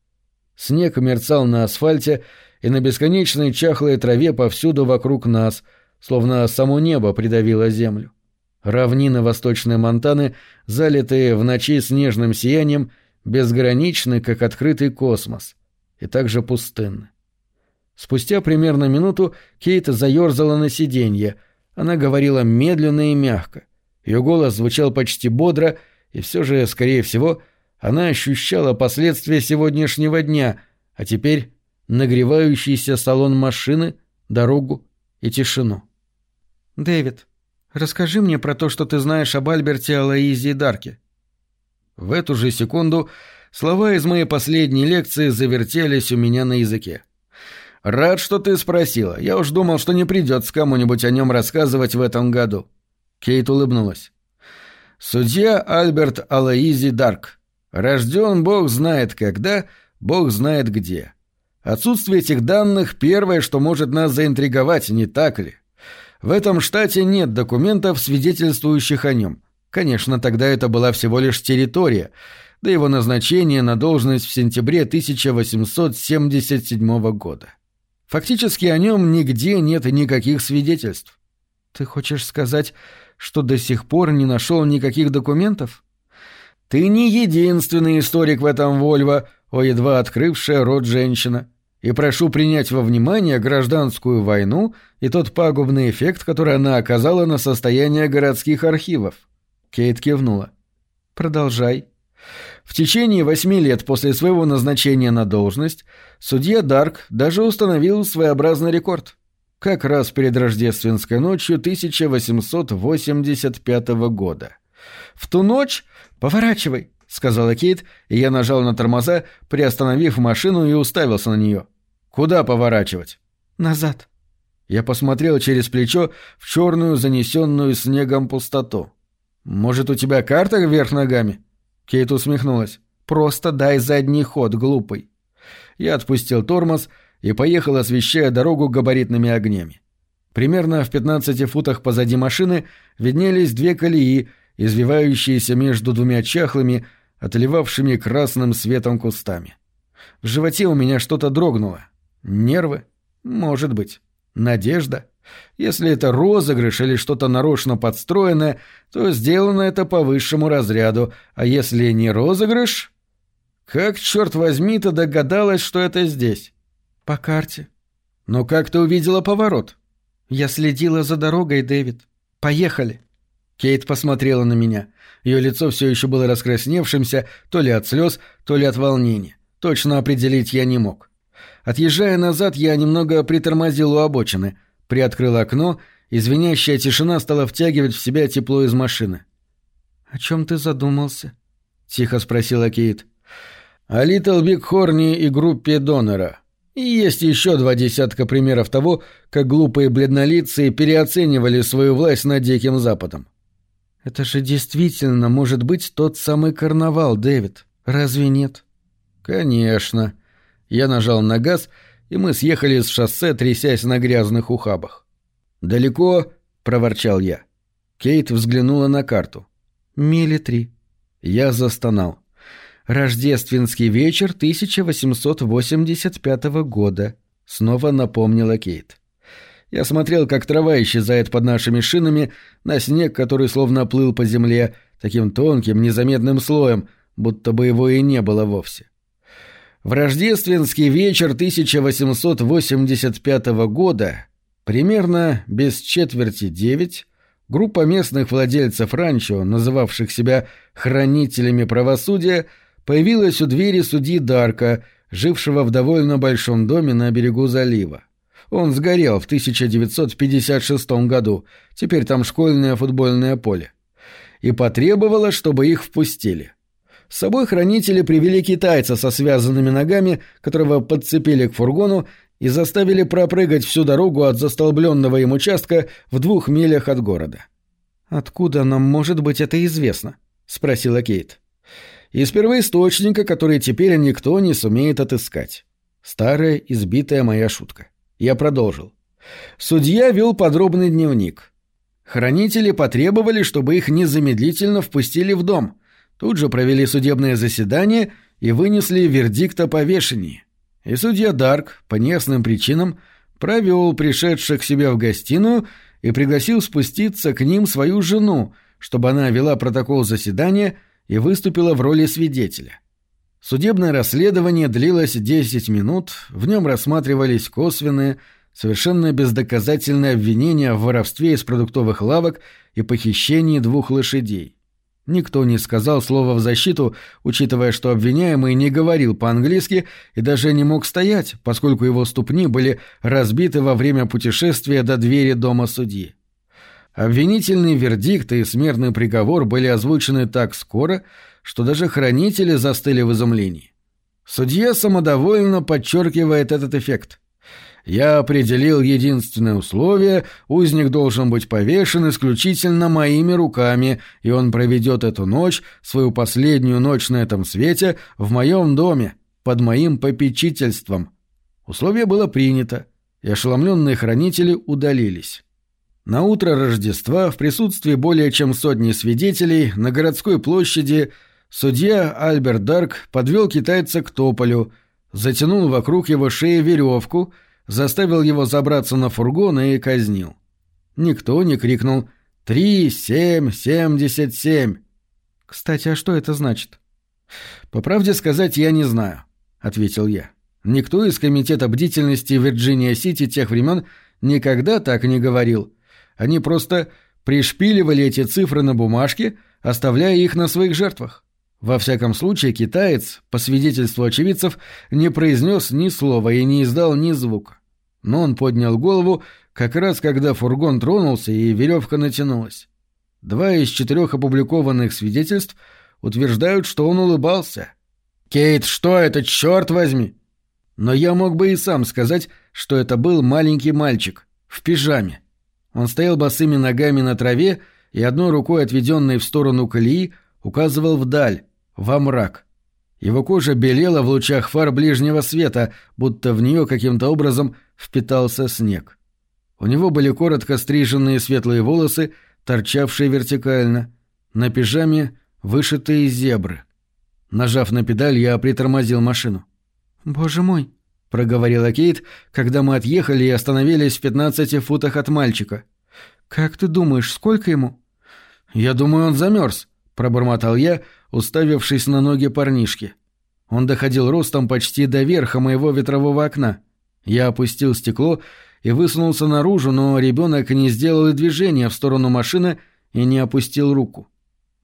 Снег мерцал на асфальте и на бесконечной чахлой траве повсюду вокруг нас, словно само небо придавило землю. Равнины восточной Монтаны, залитые в ночи снежным сиянием, безграничны, как открытый космос, и также пустынны. Спустя примерно минуту Кейт заерзала на сиденье — она говорила медленно и мягко. Ее голос звучал почти бодро, и все же, скорее всего, она ощущала последствия сегодняшнего дня, а теперь нагревающийся салон машины, дорогу и тишину. «Дэвид, расскажи мне про то, что ты знаешь об Альберте Алаизе и Дарке». В эту же секунду слова из моей последней лекции завертелись у меня на языке. «Рад, что ты спросила. Я уж думал, что не придется кому-нибудь о нем рассказывать в этом году». Кейт улыбнулась. Судья Альберт Алаизи Дарк. Рожден бог знает когда, бог знает где. Отсутствие этих данных – первое, что может нас заинтриговать, не так ли? В этом штате нет документов, свидетельствующих о нем. Конечно, тогда это была всего лишь территория, до его назначения на должность в сентябре 1877 года. Фактически о нем нигде нет никаких свидетельств. Ты хочешь сказать, что до сих пор не нашел никаких документов? Ты не единственный историк в этом Вольво, о едва открывшая рот женщина. И прошу принять во внимание гражданскую войну и тот пагубный эффект, который она оказала на состояние городских архивов. Кейт кивнула. Продолжай. В течение восьми лет после своего назначения на должность судья Дарк даже установил своеобразный рекорд. Как раз перед рождественской ночью 1885 года. В ту ночь... «Поворачивай!» — сказала Кейт, и я нажал на тормоза, приостановив машину и уставился на нее. «Куда поворачивать?» «Назад». Я посмотрел через плечо в черную, занесенную снегом пустоту. «Может, у тебя карта вверх ногами?» Кейт усмехнулась. «Просто дай задний ход, глупый». Я отпустил тормоз и поехал, освещая дорогу габаритными огнями. Примерно в 15 футах позади машины виднелись две колеи, извивающиеся между двумя чахлыми, отливавшими красным светом кустами. В животе у меня что-то дрогнуло. Нервы? Может быть. Надежда? Если это розыгрыш или что-то нарочно подстроенное, то сделано это по высшему разряду, а если не розыгрыш... Как, черт возьми, ты догадалась, что это здесь? По карте. Но как ты увидела поворот? Я следила за дорогой, Дэвид. Поехали. Кейт посмотрела на меня. Ее лицо все еще было раскрасневшимся, то ли от слез, то ли от волнения. Точно определить я не мог. Отъезжая назад, я немного притормозил у обочины, приоткрыл окно, и звенящая тишина стала втягивать в себя тепло из машины. «О чем ты задумался?» — тихо спросила Кейт. «О Литл Бигхорне и группе Донора. И есть еще два десятка примеров того, как глупые бледнолицые переоценивали свою власть над Диким Западом. Это же действительно может быть тот самый карнавал, Дэвид. Разве нет? Конечно. Я нажал на газ, и мы съехали с шоссе, трясясь на грязных ухабах. Далеко, проворчал я. Кейт взглянула на карту. Мили три. Я застонал. Рождественский вечер 1885 года, снова напомнила Кейт. Я смотрел, как трава исчезает под нашими шинами, на снег, который словно плыл по земле, таким тонким, незаметным слоем, будто бы его и не было вовсе. В рождественский вечер 1885 года, примерно без четверти девять, группа местных владельцев ранчо, называвших себя «хранителями правосудия», появилась у двери судьи Дарка, жившего в довольно большом доме на берегу залива. Он сгорел в 1956 году, теперь там школьное футбольное поле. И потребовала, чтобы их впустили. С собой хранители привели китайца со связанными ногами, которого подцепили к фургону и заставили пропрыгать всю дорогу от застолбленного им участка в двух милях от города. «Откуда нам может быть это известно?» — спросила Кейт. «Из первоисточника, который теперь никто не сумеет отыскать. Старая избитая моя шутка. Я продолжил. Судья вел подробный дневник. Хранители потребовали, чтобы их незамедлительно впустили в дом. Тут же провели судебное заседание и вынесли вердикт о повешении. И судья Дарк, по неясным причинам, провел пришедших к себе в гостиную и пригласил спуститься к ним свою жену, чтобы она вела протокол заседания и выступила в роли свидетеля. Судебное расследование длилось 10 минут, в нем рассматривались косвенные, совершенно бездоказательные обвинения в воровстве из продуктовых лавок и похищении двух лошадей. Никто не сказал слова в защиту, учитывая, что обвиняемый не говорил по-английски и даже не мог стоять, поскольку его ступни были разбиты во время путешествия до двери дома судьи. Обвинительный вердикт и смертный приговор были озвучены так скоро, что даже хранители застыли в изумлении. Судья самодовольно подчеркивает этот эффект. «Я определил единственное условие, узник должен быть повешен исключительно моими руками, и он проведет эту ночь, свою последнюю ночь на этом свете, в моем доме, под моим попечительством». Условие было принято, и ошеломленные хранители удалились. На утро Рождества в присутствии более чем сотни свидетелей на городской площади – Судья Альберт Дарк подвел китайца к тополю, затянул вокруг его шеи веревку, заставил его забраться на фургон и казнил. Никто не крикнул «Три, семь, семьдесят семь!» «Кстати, а что это значит?» «По правде сказать, я не знаю», — ответил я. «Никто из Комитета бдительности Вирджиния-Сити тех времен никогда так не говорил. Они просто пришпиливали эти цифры на бумажке, оставляя их на своих жертвах. Во всяком случае, китаец, по свидетельству очевидцев, не произнес ни слова и не издал ни звука. Но он поднял голову, как раз когда фургон тронулся и веревка натянулась. Два из четырех опубликованных свидетельств утверждают, что он улыбался. «Кейт, что это, черт возьми!» Но я мог бы и сам сказать, что это был маленький мальчик в пижаме. Он стоял босыми ногами на траве и одной рукой, отведенной в сторону колеи, указывал вдаль, во мрак. Его кожа белела в лучах фар ближнего света, будто в нее каким-то образом впитался снег. У него были коротко стриженные светлые волосы, торчавшие вертикально, на пижаме вышитые зебры. Нажав на педаль, я притормозил машину. «Боже мой!» — проговорила Кейт, когда мы отъехали и остановились в пятнадцати футах от мальчика. «Как ты думаешь, сколько ему?» «Я думаю, он замерз», — пробормотал я, уставившись на ноги парнишки. Он доходил ростом почти до верха моего ветрового окна. Я опустил стекло и высунулся наружу, но ребенок не сделал и движения в сторону машины и не опустил руку.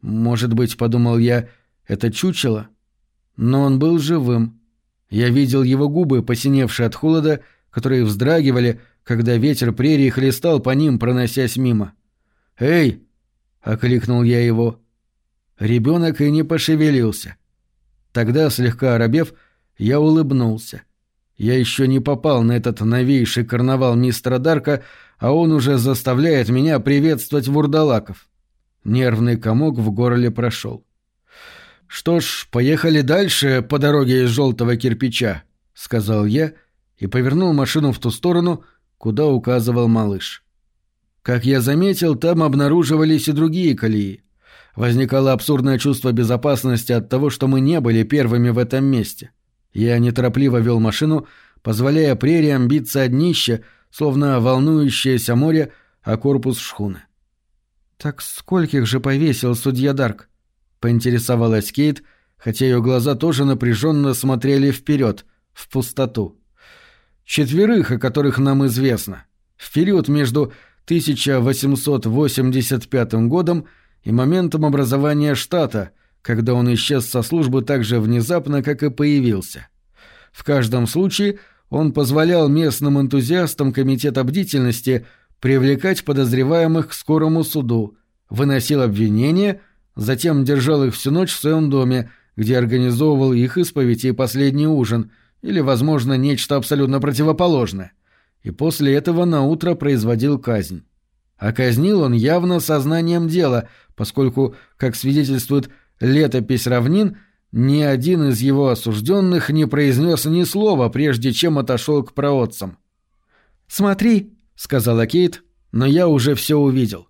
Может быть, подумал я, это чучело? Но он был живым. Я видел его губы, посиневшие от холода, которые вздрагивали, когда ветер прерии хлестал по ним, проносясь мимо. «Эй!» — окликнул я его. Ребенок и не пошевелился. Тогда, слегка оробев, я улыбнулся. Я еще не попал на этот новейший карнавал мистера Дарка, а он уже заставляет меня приветствовать вурдалаков. Нервный комок в горле прошел. «Что ж, поехали дальше по дороге из желтого кирпича», — сказал я и повернул машину в ту сторону, куда указывал малыш. Как я заметил, там обнаруживались и другие колеи. Возникало абсурдное чувство безопасности от того, что мы не были первыми в этом месте. Я неторопливо вел машину, позволяя прериям биться о днище, словно волнующееся море, а корпус шхуны. «Так скольких же повесил судья Дарк?» — поинтересовалась Кейт, хотя ее глаза тоже напряженно смотрели вперед, в пустоту. «Четверых, о которых нам известно. В период между 1885 годом и моментом образования штата, когда он исчез со службы так же внезапно, как и появился. В каждом случае он позволял местным энтузиастам Комитета бдительности привлекать подозреваемых к скорому суду, выносил обвинения, затем держал их всю ночь в своем доме, где организовывал их исповедь и последний ужин, или, возможно, нечто абсолютно противоположное, и после этого на утро производил казнь. А казнил он явно сознанием дела, поскольку, как свидетельствует летопись равнин, ни один из его осужденных не произнес ни слова, прежде чем отошел к проотцам. «Смотри», — сказала Кейт, но я уже все увидел.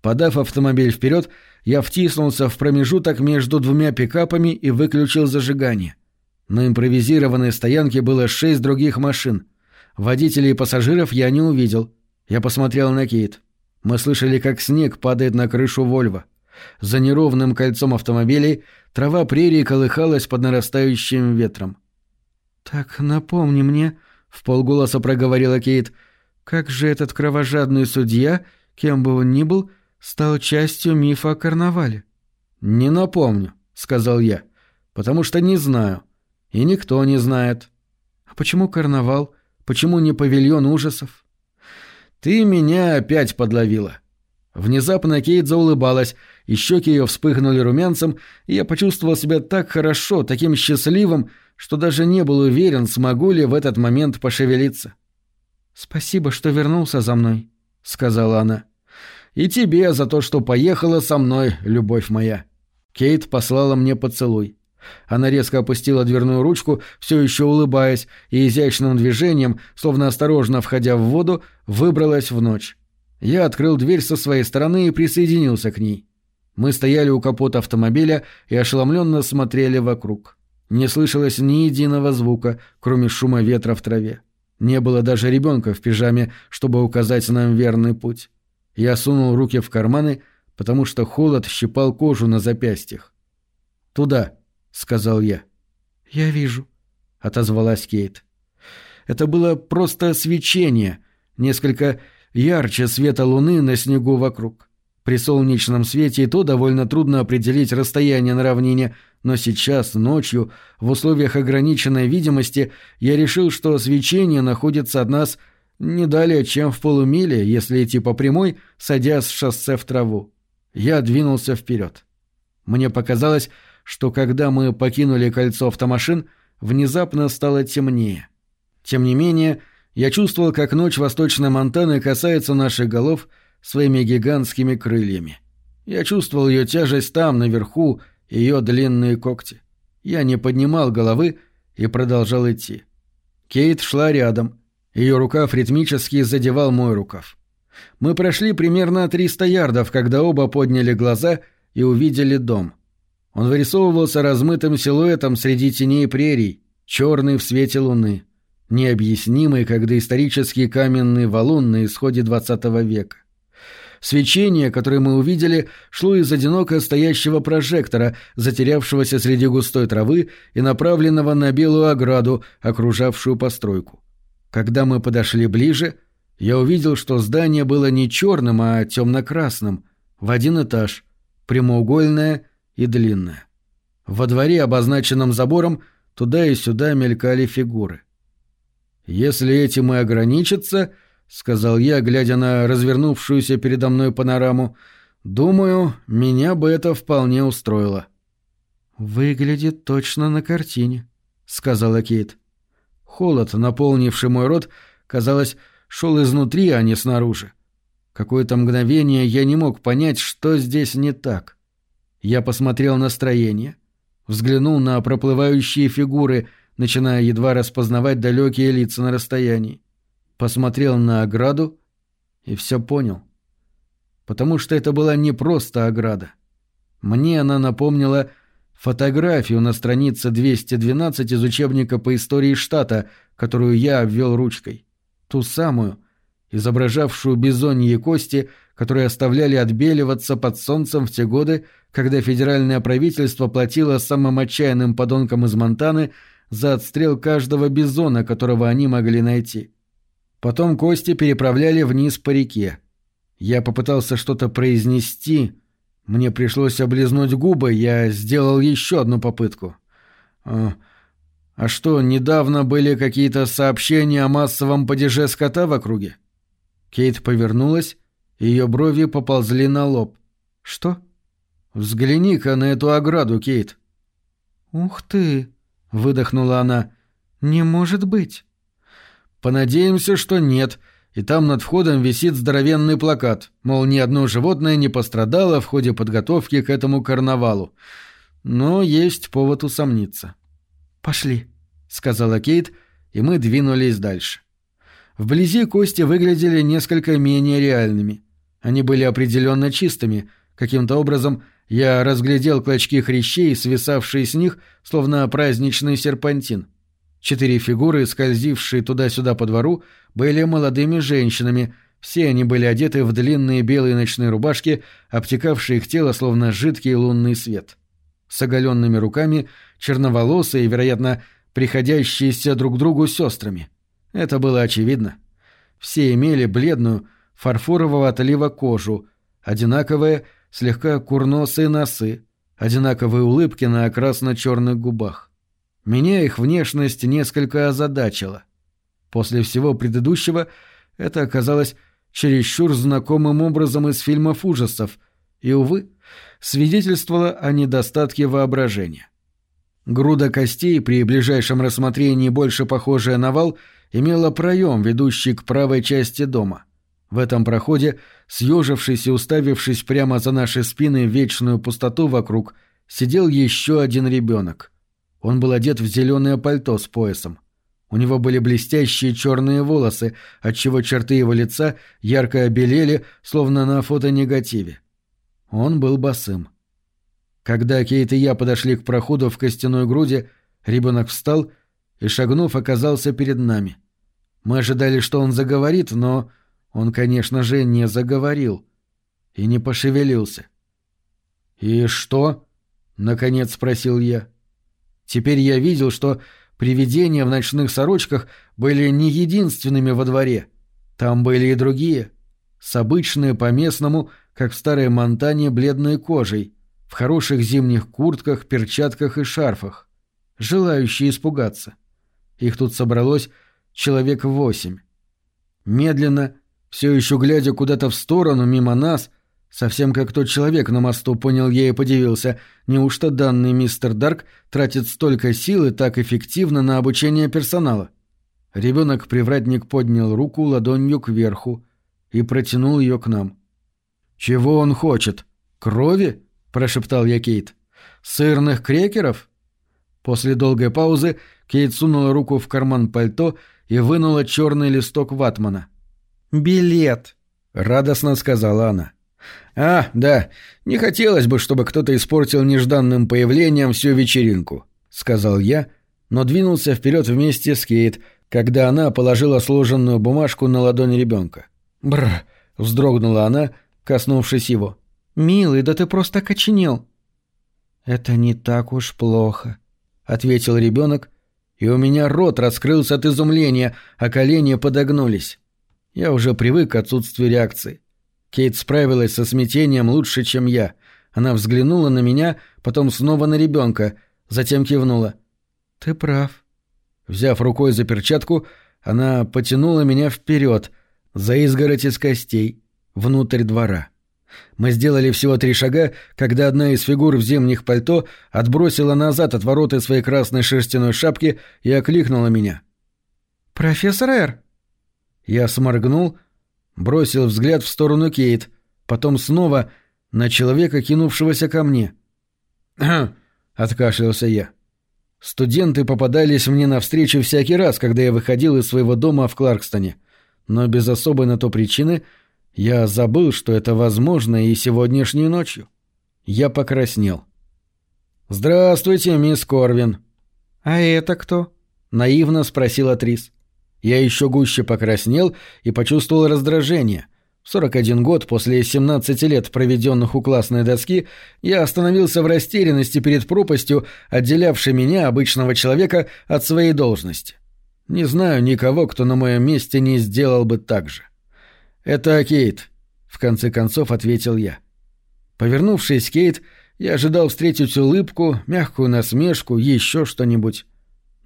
Подав автомобиль вперед, я втиснулся в промежуток между двумя пикапами и выключил зажигание. На импровизированной стоянке было шесть других машин. Водителей и пассажиров я не увидел. Я посмотрел на Кейт. Мы слышали, как снег падает на крышу Вольва. За неровным кольцом автомобилей трава прерии колыхалась под нарастающим ветром. «Так напомни мне», — в полголоса проговорила Кейт, — «как же этот кровожадный судья, кем бы он ни был, стал частью мифа о карнавале?» «Не напомню», — сказал я, — «потому что не знаю. И никто не знает». «А почему карнавал? Почему не павильон ужасов?» «Ты меня опять подловила». Внезапно Кейт заулыбалась, и щеки ее вспыхнули румянцем, и я почувствовал себя так хорошо, таким счастливым, что даже не был уверен, смогу ли в этот момент пошевелиться. «Спасибо, что вернулся за мной», — сказала она. «И тебе за то, что поехала со мной, любовь моя». Кейт послала мне поцелуй. Она резко опустила дверную ручку, все еще улыбаясь, и изящным движением, словно осторожно входя в воду, выбралась в ночь. Я открыл дверь со своей стороны и присоединился к ней. Мы стояли у капота автомобиля и ошеломленно смотрели вокруг. Не слышалось ни единого звука, кроме шума ветра в траве. Не было даже ребенка в пижаме, чтобы указать нам верный путь. Я сунул руки в карманы, потому что холод щипал кожу на запястьях. «Туда», — сказал я. «Я вижу», — отозвалась Кейт. Это было просто свечение, несколько ярче света луны на снегу вокруг. При солнечном свете и то довольно трудно определить расстояние на равнине, но сейчас, ночью, в условиях ограниченной видимости, я решил, что свечение находится от нас не далее, чем в полумиле, если идти по прямой, садя с шоссе в траву. Я двинулся вперед. Мне показалось, что когда мы покинули кольцо автомашин, внезапно стало темнее. Тем не менее, я чувствовал, как ночь восточной Монтаны касается наших голов своими гигантскими крыльями. Я чувствовал ее тяжесть там, наверху, ее длинные когти. Я не поднимал головы и продолжал идти. Кейт шла рядом. Ее рукав ритмически задевал мой рукав. Мы прошли примерно 300 ярдов, когда оба подняли глаза и увидели дом — он вырисовывался размытым силуэтом среди теней прерий, черный в свете луны, необъяснимый, как доисторический каменный валун на исходе XX века. Свечение, которое мы увидели, шло из одиноко стоящего прожектора, затерявшегося среди густой травы и направленного на белую ограду, окружавшую постройку. Когда мы подошли ближе, я увидел, что здание было не черным, а темно-красным, в один этаж, прямоугольная и длинная. Во дворе, обозначенном забором, туда и сюда мелькали фигуры. «Если этим и ограничиться», — сказал я, глядя на развернувшуюся передо мной панораму, — «думаю, меня бы это вполне устроило». «Выглядит точно на картине», — сказала Кейт. Холод, наполнивший мой рот, казалось, шел изнутри, а не снаружи. Какое-то мгновение я не мог понять, что здесь не так. Я посмотрел на строение, взглянул на проплывающие фигуры, начиная едва распознавать далекие лица на расстоянии. Посмотрел на ограду и все понял. Потому что это была не просто ограда. Мне она напомнила фотографию на странице 212 из учебника по истории штата, которую я обвел ручкой. Ту самую, изображавшую бизоньи кости, которые оставляли отбеливаться под солнцем в те годы, когда федеральное правительство платило самым отчаянным подонкам из Монтаны за отстрел каждого бизона, которого они могли найти. Потом кости переправляли вниз по реке. Я попытался что-то произнести. Мне пришлось облизнуть губы, я сделал еще одну попытку. А, а что, недавно были какие-то сообщения о массовом падеже скота в округе? Кейт повернулась, ее брови поползли на лоб. «Что?» «Взгляни-ка на эту ограду, Кейт». «Ух ты!» — выдохнула она. «Не может быть!» «Понадеемся, что нет», и там над входом висит здоровенный плакат, мол, ни одно животное не пострадало в ходе подготовки к этому карнавалу. Но есть повод усомниться. «Пошли», — сказала Кейт, и мы двинулись дальше. Вблизи кости выглядели несколько менее реальными. Они были определенно чистыми. Каким-то образом я разглядел клочки хрящей, свисавшие с них, словно праздничный серпантин. Четыре фигуры, скользившие туда-сюда по двору, были молодыми женщинами. Все они были одеты в длинные белые ночные рубашки, обтекавшие их тело, словно жидкий лунный свет. С оголенными руками, черноволосые, вероятно, приходящиеся друг другу сестрами. Это было очевидно. Все имели бледную, фарфорового отлива кожу, одинаковые, слегка курносые носы, одинаковые улыбки на красно-черных губах. Меня их внешность несколько озадачила. После всего предыдущего это оказалось чересчур знакомым образом из фильмов ужасов и, увы, свидетельствовало о недостатке воображения. Груда костей, при ближайшем рассмотрении больше похожая на вал, имела проем, ведущий к правой части дома. В этом проходе, съежившись и уставившись прямо за наши спины в вечную пустоту вокруг, сидел еще один ребенок. Он был одет в зеленое пальто с поясом. У него были блестящие черные волосы, отчего черты его лица ярко обелели, словно на фотонегативе. Он был босым. Когда Кейт и я подошли к проходу в костяной груди, ребенок встал и, шагнув, оказался перед нами. Мы ожидали, что он заговорит, но он, конечно же, не заговорил и не пошевелился. «И что?» — наконец спросил я. Теперь я видел, что привидения в ночных сорочках были не единственными во дворе. Там были и другие, с обычной по-местному, как в старой Монтане, бледной кожей, в хороших зимних куртках, перчатках и шарфах, желающие испугаться. Их тут собралось человек восемь. Медленно, все еще глядя куда-то в сторону, мимо нас, совсем как тот человек на мосту, понял я и подивился, неужто данный мистер Дарк тратит столько сил и так эффективно на обучение персонала? Ребенок-привратник поднял руку ладонью кверху и протянул ее к нам. «Чего он хочет? Крови?» — прошептал я Кейт. «Сырных крекеров?» После долгой паузы Кейт сунула руку в карман пальто и вынула черный листок ватмана. «Билет!» — радостно сказала она. «А, да, не хотелось бы, чтобы кто-то испортил нежданным появлением всю вечеринку», — сказал я, но двинулся вперед вместе с Кейт, когда она положила сложенную бумажку на ладонь ребенка. «Бр!» — вздрогнула она, коснувшись его. «Милый, да ты просто коченел!» «Это не так уж плохо», — ответил ребенок, и у меня рот раскрылся от изумления, а колени подогнулись. Я уже привык к отсутствию реакции. Кейт справилась со смятением лучше, чем я. Она взглянула на меня, потом снова на ребенка, затем кивнула. «Ты прав». Взяв рукой за перчатку, она потянула меня вперед, за изгородь из костей, внутрь двора. Мы сделали всего три шага, когда одна из фигур в зимних пальто отбросила назад от ворота своей красной шерстяной шапки и окликнула меня. «Профессор Эр!» Я сморгнул, бросил взгляд в сторону Кейт, потом снова на человека, кинувшегося ко мне. откашлялся я. Студенты попадались мне навстречу всякий раз, когда я выходил из своего дома в Кларкстоне, но без особой на то причины — я забыл, что это возможно и сегодняшней ночью. Я покраснел. «Здравствуйте, мисс Корвин». «А это кто?» — наивно спросила Трис. Я еще гуще покраснел и почувствовал раздражение. В 41 год после 17 лет, проведенных у классной доски, я остановился в растерянности перед пропастью, отделявшей меня, обычного человека, от своей должности. Не знаю никого, кто на моем месте не сделал бы так же. «Это Кейт», — в конце концов ответил я. Повернувшись к Кейт, я ожидал встретить улыбку, мягкую насмешку, еще что-нибудь.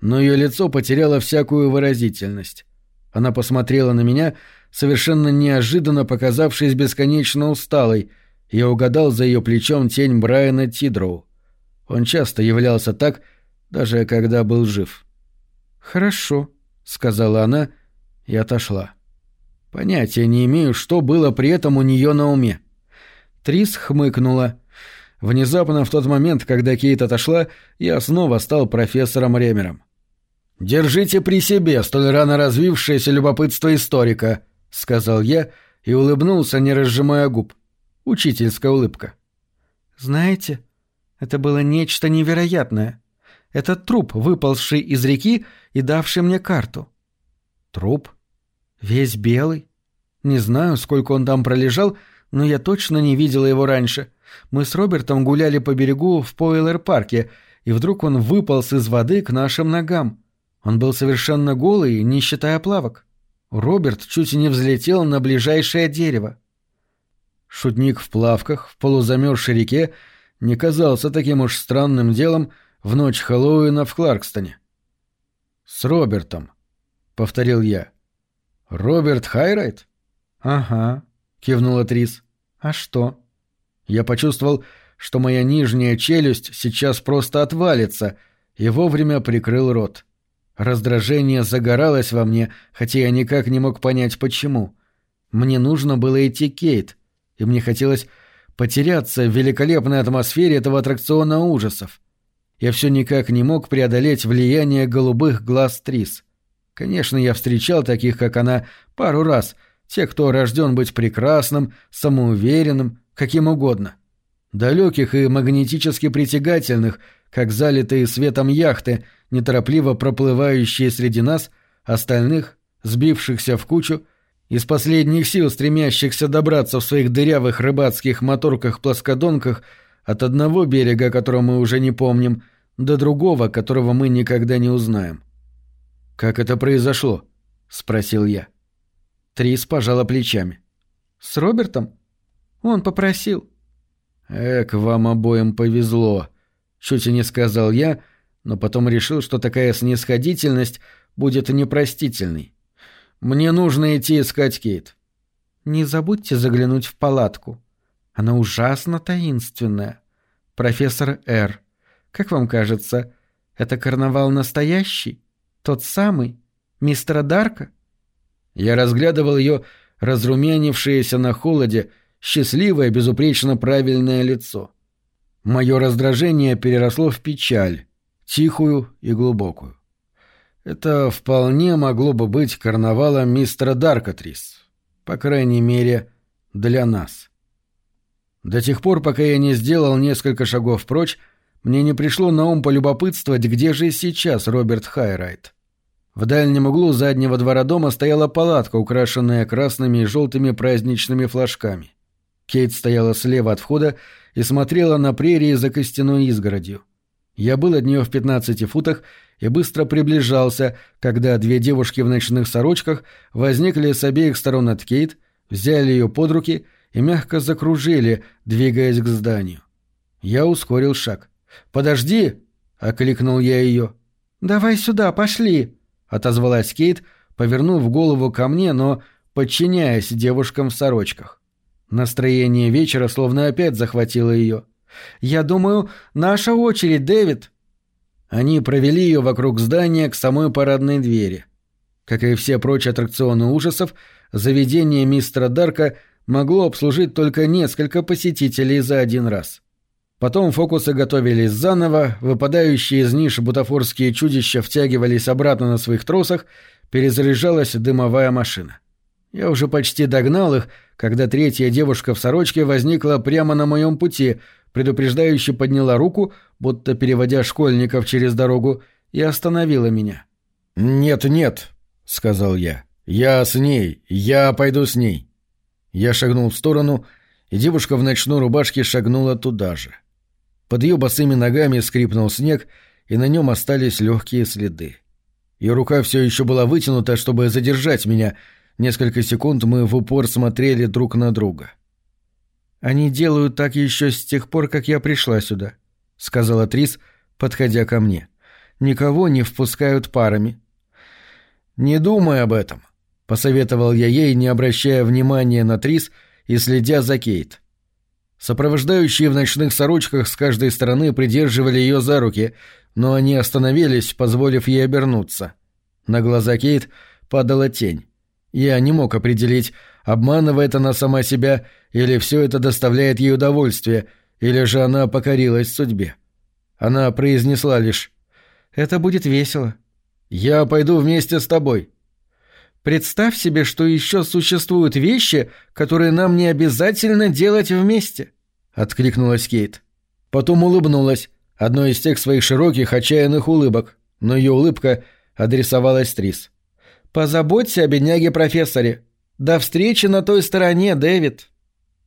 Но ее лицо потеряло всякую выразительность. Она посмотрела на меня, совершенно неожиданно показавшись бесконечно усталой, я угадал за ее плечом тень Брайана Тидроу. Он часто являлся так, даже когда был жив. «Хорошо», — сказала она и отошла. Понятия не имею, что было при этом у нее на уме. Трис хмыкнула. Внезапно, в тот момент, когда Кейт отошла, я снова стал профессором Ремером. «Держите при себе столь рано развившееся любопытство историка», — сказал я и улыбнулся, не разжимая губ. Учительская улыбка. «Знаете, это было нечто невероятное. Это труп, выползший из реки и давший мне карту». «Труп?» Весь белый. Не знаю, сколько он там пролежал, но я точно не видела его раньше. Мы с Робертом гуляли по берегу в Пойлер-парке, и вдруг он выполз из воды к нашим ногам. Он был совершенно голый, не считая плавок. Роберт чуть не взлетел на ближайшее дерево. Шутник в плавках в полузамерзшей реке не казался таким уж странным делом в ночь Хэллоуина в Кларкстоне. «С Робертом», — повторил я. «Роберт Хайрайт?» «Ага», — кивнула Трис. «А что?» Я почувствовал, что моя нижняя челюсть сейчас просто отвалится, и вовремя прикрыл рот. Раздражение загоралось во мне, хотя я никак не мог понять, почему. Мне нужно было идти Кейт, и мне хотелось потеряться в великолепной атмосфере этого аттракциона ужасов. Я все никак не мог преодолеть влияние голубых глаз Трис. Конечно, я встречал таких, как она, пару раз, те, кто рожден быть прекрасным, самоуверенным, каким угодно. Далеких и магнетически притягательных, как залитые светом яхты, неторопливо проплывающие среди нас, остальных, сбившихся в кучу, из последних сил стремящихся добраться в своих дырявых рыбацких моторках-плоскодонках от одного берега, которого мы уже не помним, до другого, которого мы никогда не узнаем. «Как это произошло?» — спросил я. Трис пожала плечами. «С Робертом? Он попросил». «Эк, вам обоим повезло», — чуть и не сказал я, но потом решил, что такая снисходительность будет непростительной. «Мне нужно идти искать Кейт». «Не забудьте заглянуть в палатку. Она ужасно таинственная. Профессор Р. Как вам кажется, это карнавал настоящий?» Тот самый? Мистера Дарка? Я разглядывал ее разрумянившееся на холоде, счастливое, безупречно правильное лицо. Мое раздражение переросло в печаль, тихую и глубокую. Это вполне могло бы быть карнавалом мистера Даркатрис. По крайней мере, для нас. До тех пор, пока я не сделал несколько шагов прочь, мне не пришло на ум полюбопытствовать, где же сейчас Роберт Хайрайт. В дальнем углу заднего двора дома стояла палатка, украшенная красными и желтыми праздничными флажками. Кейт стояла слева от входа и смотрела на прерии за костяной изгородью. Я был от нее в 15 футах и быстро приближался, когда две девушки в ночных сорочках возникли с обеих сторон от Кейт, взяли ее под руки и мягко закружили, двигаясь к зданию. Я ускорил шаг. «Подожди!» — окликнул я ее. «Давай сюда, пошли!» — отозвалась Кейт, повернув голову ко мне, но подчиняясь девушкам в сорочках. Настроение вечера словно опять захватило ее. «Я думаю, наша очередь, Дэвид!» Они провели ее вокруг здания к самой парадной двери. Как и все прочие аттракционы ужасов, заведение мистера Дарка могло обслужить только несколько посетителей за один раз. Потом фокусы готовились заново, выпадающие из ниш бутафорские чудища втягивались обратно на своих тросах, перезаряжалась дымовая машина. Я уже почти догнал их, когда третья девушка в сорочке возникла прямо на моем пути, предупреждающе подняла руку, будто переводя школьников через дорогу, и остановила меня. «Нет, нет», — сказал я. «Я с ней. Я пойду с ней». Я шагнул в сторону, и девушка в ночной рубашке шагнула туда же. Под ее босыми ногами скрипнул снег, и на нем остались легкие следы. Ее рука все еще была вытянута, чтобы задержать меня. Несколько секунд мы в упор смотрели друг на друга. «Они делают так еще с тех пор, как я пришла сюда», — сказала Трис, подходя ко мне. «Никого не впускают парами». «Не думай об этом», — посоветовал я ей, не обращая внимания на Трис и следя за Кейт. Сопровождающие в ночных сорочках с каждой стороны придерживали ее за руки, но они остановились, позволив ей обернуться. На глаза Кейт падала тень. Я не мог определить, обманывает она сама себя, или все это доставляет ей удовольствие, или же она покорилась судьбе. Она произнесла лишь «Это будет весело». «Я пойду вместе с тобой». Представь себе, что еще существуют вещи, которые нам не обязательно делать вместе», — откликнулась Кейт. Потом улыбнулась, одной из тех своих широких отчаянных улыбок, но ее улыбка адресовалась Трис. «Позаботься о бедняге-профессоре. До встречи на той стороне, Дэвид».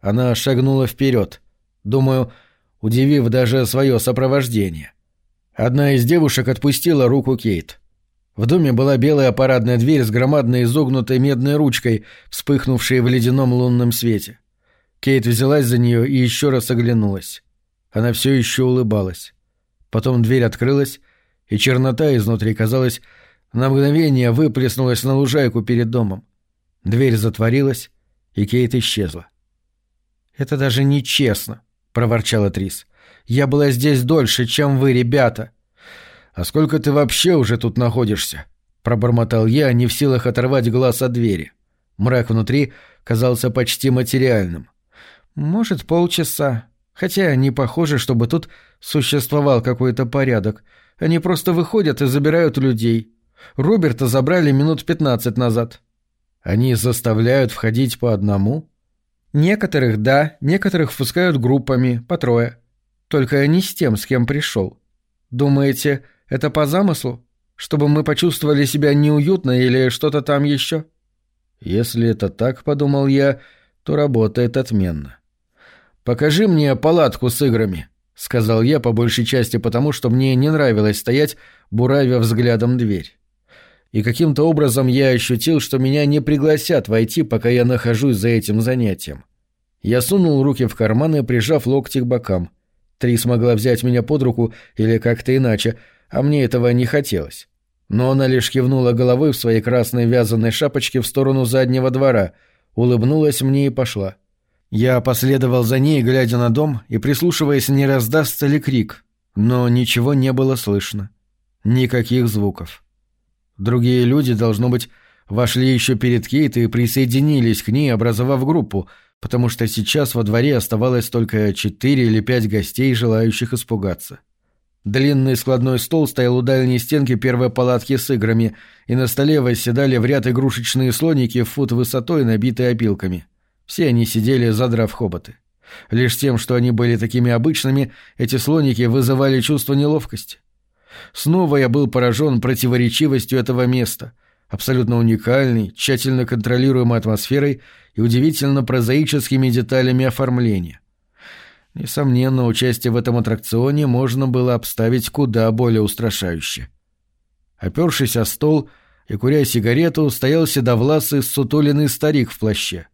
Она шагнула вперед, думаю, удивив даже свое сопровождение. Одна из девушек отпустила руку Кейт. В доме была белая парадная дверь с громадной изогнутой медной ручкой, вспыхнувшей в ледяном лунном свете. Кейт взялась за нее и еще раз оглянулась. Она все еще улыбалась. Потом дверь открылась, и чернота изнутри, казалось, на мгновение выплеснулась на лужайку перед домом. Дверь затворилась, и Кейт исчезла. «Это даже нечестно», — проворчала Трис. «Я была здесь дольше, чем вы, ребята». «А сколько ты вообще уже тут находишься?» — пробормотал я, не в силах оторвать глаз от двери. Мрак внутри казался почти материальным. «Может, полчаса. Хотя не похоже, чтобы тут существовал какой-то порядок. Они просто выходят и забирают людей. Роберта забрали минут пятнадцать назад». «Они заставляют входить по одному?» «Некоторых — да, некоторых впускают группами, по трое. Только не с тем, с кем пришел. Думаете, это по замыслу? Чтобы мы почувствовали себя неуютно или что-то там еще? Если это так, подумал я, то работает отменно. Покажи мне палатку с играми, сказал я по большей части потому, что мне не нравилось стоять, буравя взглядом дверь. И каким-то образом я ощутил, что меня не пригласят войти, пока я нахожусь за этим занятием. Я сунул руки в карманы, прижав локти к бокам. Три смогла взять меня под руку или как-то иначе, а мне этого не хотелось. Но она лишь кивнула головой в своей красной вязаной шапочке в сторону заднего двора, улыбнулась мне и пошла. Я последовал за ней, глядя на дом и прислушиваясь, не раздастся ли крик, но ничего не было слышно. Никаких звуков. Другие люди, должно быть, вошли еще перед Кейт и присоединились к ней, образовав группу, потому что сейчас во дворе оставалось только четыре или пять гостей, желающих испугаться. Длинный складной стол стоял у дальней стенки первой палатки с играми, и на столе восседали в ряд игрушечные слоники в фут высотой, набитые опилками. Все они сидели, задрав хоботы. Лишь тем, что они были такими обычными, эти слоники вызывали чувство неловкости. Снова я был поражен противоречивостью этого места, абсолютно уникальной, тщательно контролируемой атмосферой и удивительно прозаическими деталями оформления. Несомненно, участие в этом аттракционе можно было обставить куда более устрашающе. Опершись о стол и куря сигарету, стоял седовласый сутуленный старик в плаще.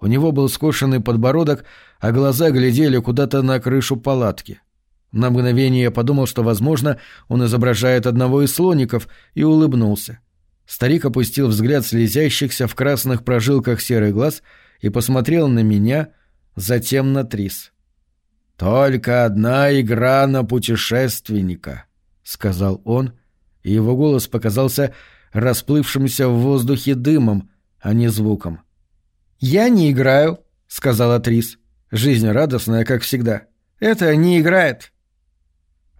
У него был скошенный подбородок, а глаза глядели куда-то на крышу палатки. На мгновение я подумал, что, возможно, он изображает одного из слоников, и улыбнулся. Старик опустил взгляд слезящихся в красных прожилках серый глаз и посмотрел на меня, затем на Трис. «Только одна игра на путешественника», — сказал он, и его голос показался расплывшимся в воздухе дымом, а не звуком. «Я не играю», — сказала Трис. Жизнь радостная, как всегда. «Это не играет».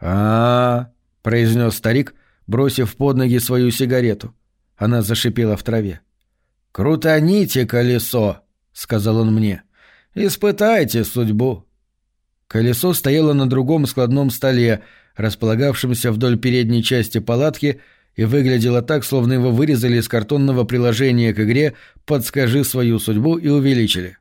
«А-а-а», произнес старик, бросив под ноги свою сигарету. Она зашипела в траве. «Крутаните колесо», — сказал он мне. «Испытайте судьбу». Колесо стояло на другом складном столе, располагавшемся вдоль передней части палатки, и выглядело так, словно его вырезали из картонного приложения к игре «Подскажи свою судьбу» и увеличили.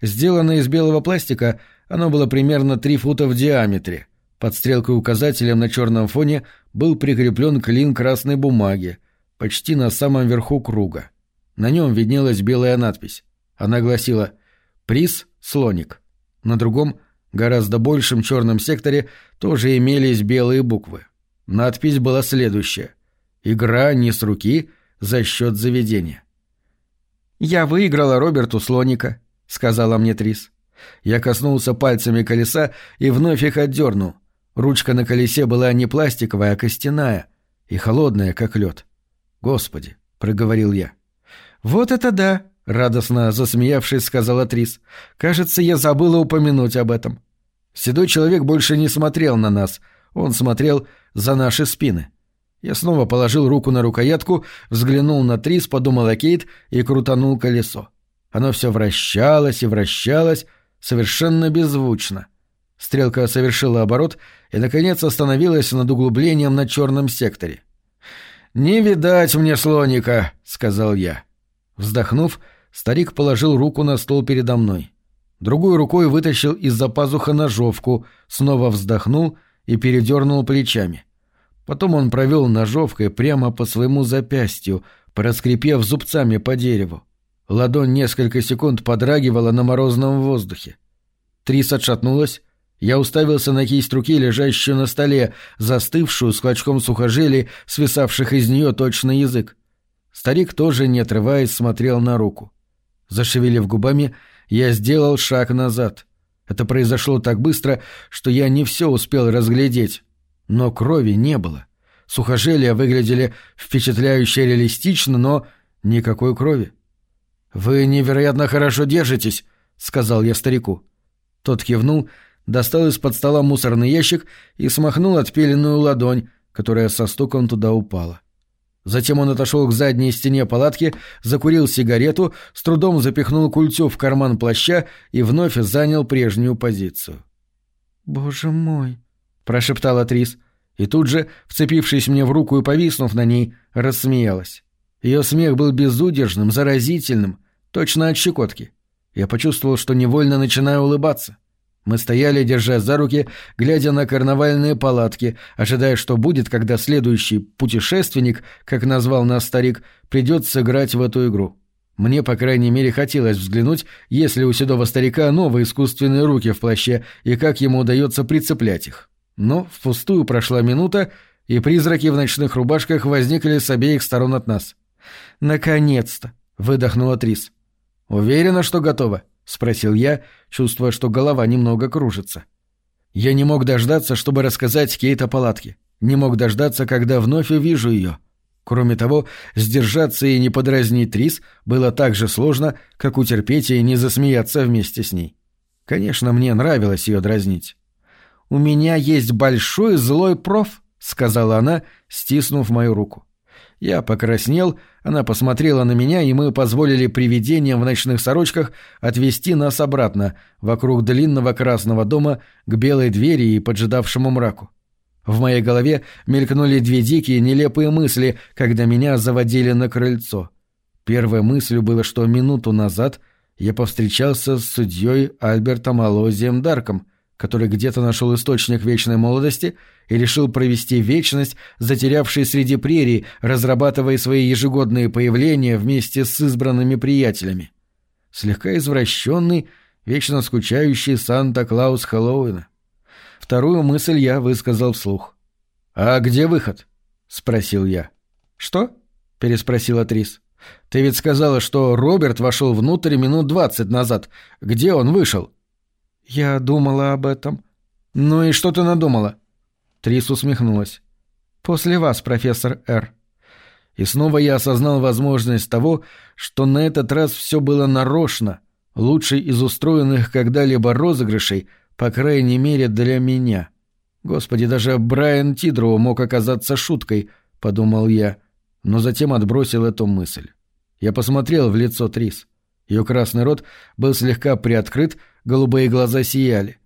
Сделанное из белого пластика, оно было примерно три фута в диаметре. Под стрелкой указателем на черном фоне был прикреплен клин красной бумаги, почти на самом верху круга. На нем виднелась белая надпись. Она гласила «Приз – слоник». На другом, гораздо большем черном секторе тоже имелись белые буквы. Надпись была следующая «Игра не с руки за счет заведения». «Я выиграла Роберту слоника», — сказала мне Трис. Я коснулся пальцами колеса и вновь их отдернул. Ручка на колесе была не пластиковая, а костяная и холодная, как лед. «Господи!» — проговорил я. «Вот это да!» — радостно засмеявшись, сказала Трис. «Кажется, я забыла упомянуть об этом». Седой человек больше не смотрел на нас, он смотрел за наши спины. Я снова положил руку на рукоятку, взглянул на Трис, подумал о Кейт и крутанул колесо. Оно все вращалось и вращалось, совершенно беззвучно. Стрелка совершила оборот и, наконец, остановилась над углублением на черном секторе. «Не видать мне слоника», — сказал я. Вздохнув, старик положил руку на стол передо мной. Другой рукой вытащил из-за пазуха ножовку, снова вздохнул и передернул плечами. Потом он провел ножовкой прямо по своему запястью, проскрипев зубцами по дереву. Ладонь несколько секунд подрагивала на морозном воздухе. Трис отшатнулась, я уставился на кисть руки, лежащую на столе, застывшую с клочком сухожилий, свисавших из нее точно язык. Старик тоже, не отрываясь, смотрел на руку. Зашевелив губами, я сделал шаг назад. Это произошло так быстро, что я не все успел разглядеть. Но крови не было. Сухожилия выглядели впечатляюще реалистично, но никакой крови. «Вы невероятно хорошо держитесь», — сказал я старику. Тот кивнул — достал из-под стола мусорный ящик и смахнул отпиленную ладонь, которая со стуком туда упала. Затем он отошел к задней стене палатки, закурил сигарету, с трудом запихнул культю в карман плаща и вновь занял прежнюю позицию. «Боже мой!» — прошептала Трис, и тут же, вцепившись мне в руку и повиснув на ней, рассмеялась. Ее смех был безудержным, заразительным, точно от щекотки. Я почувствовал, что невольно начинаю улыбаться. — мы стояли, держа за руки, глядя на карнавальные палатки, ожидая, что будет, когда следующий «путешественник», как назвал нас старик, придет сыграть в эту игру. Мне, по крайней мере, хотелось взглянуть, есть ли у седого старика новые искусственные руки в плаще и как ему удается прицеплять их. Но впустую прошла минута, и призраки в ночных рубашках возникли с обеих сторон от нас. «Наконец-то!» — выдохнула Трис. «Уверена, что готова?» — спросил я, чувствуя, что голова немного кружится. Я не мог дождаться, чтобы рассказать Кейт о палатке. Не мог дождаться, когда вновь увижу ее. Кроме того, сдержаться и не подразнить Трис было так же сложно, как утерпеть и не засмеяться вместе с ней. Конечно, мне нравилось ее дразнить. «У меня есть большой злой проф», — сказала она, стиснув мою руку. Я покраснел, она посмотрела на меня, и мы позволили привидениям в ночных сорочках отвести нас обратно, вокруг длинного красного дома, к белой двери и поджидавшему мраку. В моей голове мелькнули две дикие, нелепые мысли, когда меня заводили на крыльцо. Первой мыслью было, что минуту назад я повстречался с судьей Альбертом Алозием Дарком — который где-то нашел источник вечной молодости и решил провести вечность, затерявший среди прерий, разрабатывая свои ежегодные появления вместе с избранными приятелями. слегка извращенный, вечно скучающий Санта-Клаус Хэллоуина. Вторую мысль я высказал вслух. «А где выход?» — спросил я. «Что?» — переспросила Трис. «Ты ведь сказала, что Роберт вошел внутрь минут двадцать назад. Где он вышел?» «Я думала об этом». «Ну и что ты надумала?» Трис усмехнулась. «После вас, профессор Р». И снова я осознал возможность того, что на этот раз все было нарочно, лучший из устроенных когда-либо розыгрышей, по крайней мере для меня. Господи, даже Брайан Тидроу мог оказаться шуткой, подумал я, но затем отбросил эту мысль. Я посмотрел в лицо Трис. Ее красный рот был слегка приоткрыт, голубые глаза сияли.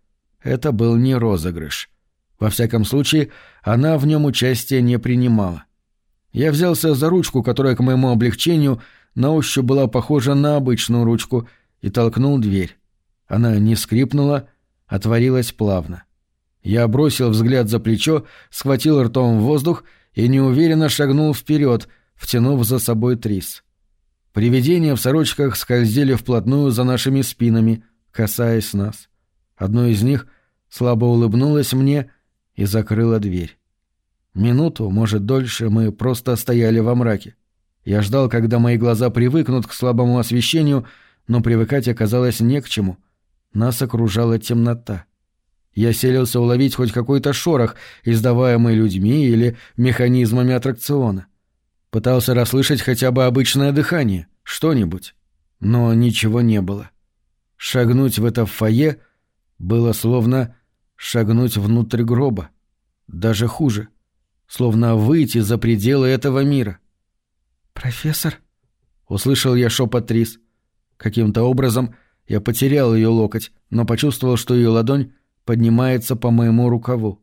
Это был не розыгрыш. Во всяком случае, она в нем участия не принимала. Я взялся за ручку, которая, к моему облегчению, на ощупь была похожа на обычную ручку, и толкнул дверь. Она не скрипнула, отворилась плавно. Я бросил взгляд за плечо, схватил ртом воздух и неуверенно шагнул вперед, втянув за собой Трис. Привидения в сорочках скользили вплотную за нашими спинами, касаясь нас. Одно из них слабо улыбнулось мне и закрыло дверь. Минуту, может, дольше, мы просто стояли во мраке. Я ждал, когда мои глаза привыкнут к слабому освещению, но привыкать оказалось не к чему. Нас окружала темнота. Я селился уловить хоть какой-то шорох, издаваемый людьми или механизмами аттракциона. Пытался расслышать хотя бы обычное дыхание, что-нибудь. Но ничего не было. Шагнуть в это фойе было словно шагнуть внутрь гроба. Даже хуже. Словно выйти за пределы этого мира. «Профессор?» — услышал я шепот Трис. Каким-то образом я потерял ее локоть, но почувствовал, что ее ладонь поднимается по моему рукаву.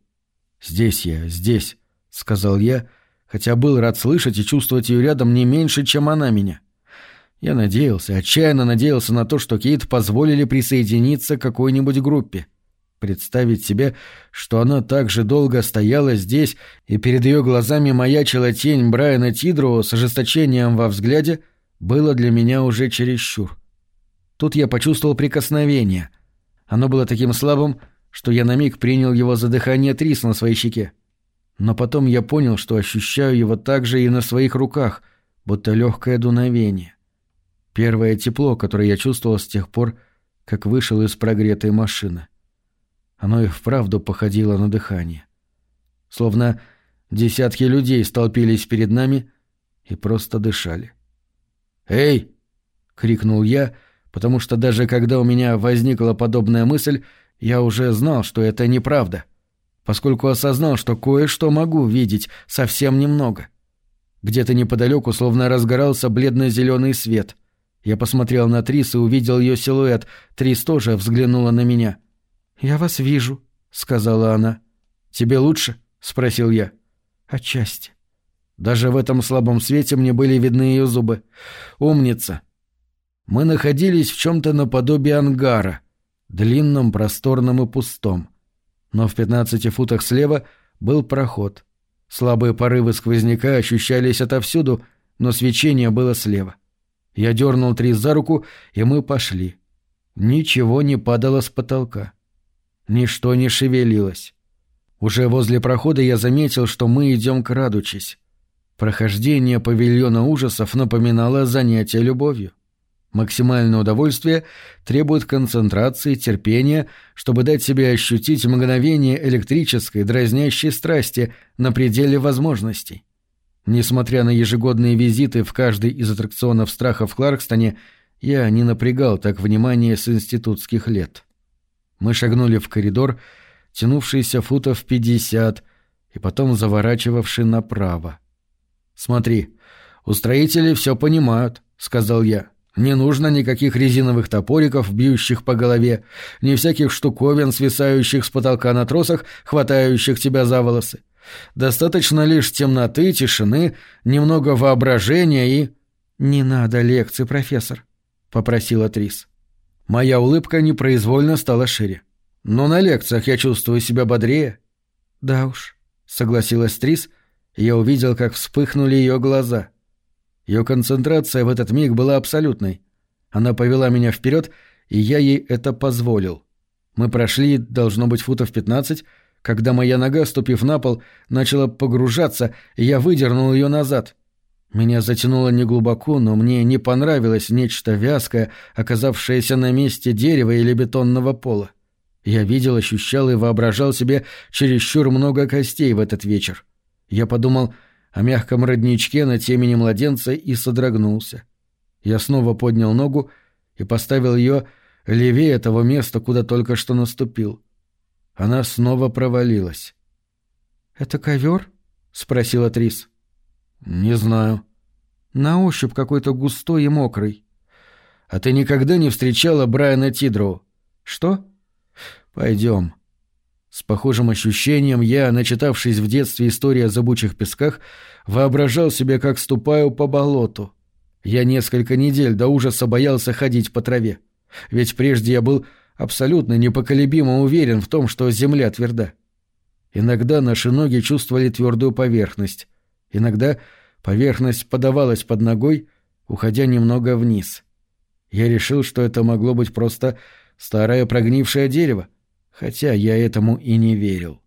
«Здесь я, здесь», — сказал я, — хотя был рад слышать и чувствовать ее рядом не меньше, чем она меня. Я надеялся, отчаянно надеялся на то, что Кейт позволили присоединиться к какой-нибудь группе. Представить себе, что она так же долго стояла здесь, и перед ее глазами маячила тень Брайана Тидроу с ожесточением во взгляде, было для меня уже чересчур. Тут я почувствовал прикосновение. Оно было таким слабым, что я на миг принял его за дыхание Трис на своей щеке. Но потом я понял, что ощущаю его также и на своих руках, будто легкое дуновение. Первое тепло, которое я чувствовал с тех пор, как вышел из прогретой машины. Оно и вправду походило на дыхание. Словно десятки людей столпились перед нами и просто дышали. «Эй!» — крикнул я, потому что даже когда у меня возникла подобная мысль, я уже знал, что это неправда поскольку осознал, что кое-что могу видеть, совсем немного. Где-то неподалеку словно разгорался бледно-зеленый свет. Я посмотрел на Трис и увидел ее силуэт. Трис тоже взглянула на меня. «Я вас вижу», — сказала она. «Тебе лучше?» — спросил я. «Отчасти». Даже в этом слабом свете мне были видны ее зубы. «Умница!» Мы находились в чем-то наподобие ангара, длинном, просторном и пустом но в 15 футах слева был проход. Слабые порывы сквозняка ощущались отовсюду, но свечение было слева. Я дернул Трис за руку, и мы пошли. Ничего не падало с потолка. Ничто не шевелилось. Уже возле прохода я заметил, что мы идем крадучись. Прохождение павильона ужасов напоминало занятие любовью. Максимальное удовольствие требует концентрации, терпения, чтобы дать себе ощутить мгновение электрической, дразнящей страсти на пределе возможностей. Несмотря на ежегодные визиты в каждый из аттракционов страха в Кларкстоне, я не напрягал так внимание с институтских лет. Мы шагнули в коридор, тянувшийся футов пятьдесят, и потом заворачивавший направо. «Смотри, устроители все понимают», — сказал я. Не нужно никаких резиновых топориков, бьющих по голове, ни всяких штуковин, свисающих с потолка на тросах, хватающих тебя за волосы. Достаточно лишь темноты, тишины, немного воображения и... «Не надо лекций, профессор», — попросила Трис. Моя улыбка непроизвольно стала шире. «Но на лекциях я чувствую себя бодрее». «Да уж», — согласилась Трис, и я увидел, как вспыхнули ее глаза — ее концентрация в этот миг была абсолютной. Она повела меня вперед, и я ей это позволил. Мы прошли, должно быть, футов пятнадцать, когда моя нога, ступив на пол, начала погружаться, и я выдернул ее назад. Меня затянуло неглубоко, но мне не понравилось нечто вязкое, оказавшееся на месте дерева или бетонного пола. Я видел, ощущал и воображал себе чересчур много костей в этот вечер. Я подумал о мягком родничке на темени младенца и содрогнулся. Я снова поднял ногу и поставил ее левее того места, куда только что наступил. Она снова провалилась. «Это ковер?» — спросила Трис. «Не знаю». «На ощупь какой-то густой и мокрый». «А ты никогда не встречала Брайана Тидроу?» «Что?» «Пойдем». С похожим ощущением я, начитавшись в детстве истории о зыбучих песках, воображал себе, как ступаю по болоту. Я несколько недель до ужаса боялся ходить по траве. Ведь прежде я был абсолютно непоколебимо уверен в том, что земля тверда. Иногда наши ноги чувствовали твердую поверхность, иногда поверхность подавалась под ногой, уходя немного вниз. Я решил, что это могло быть просто старое прогнившее дерево, хотя я этому и не верил.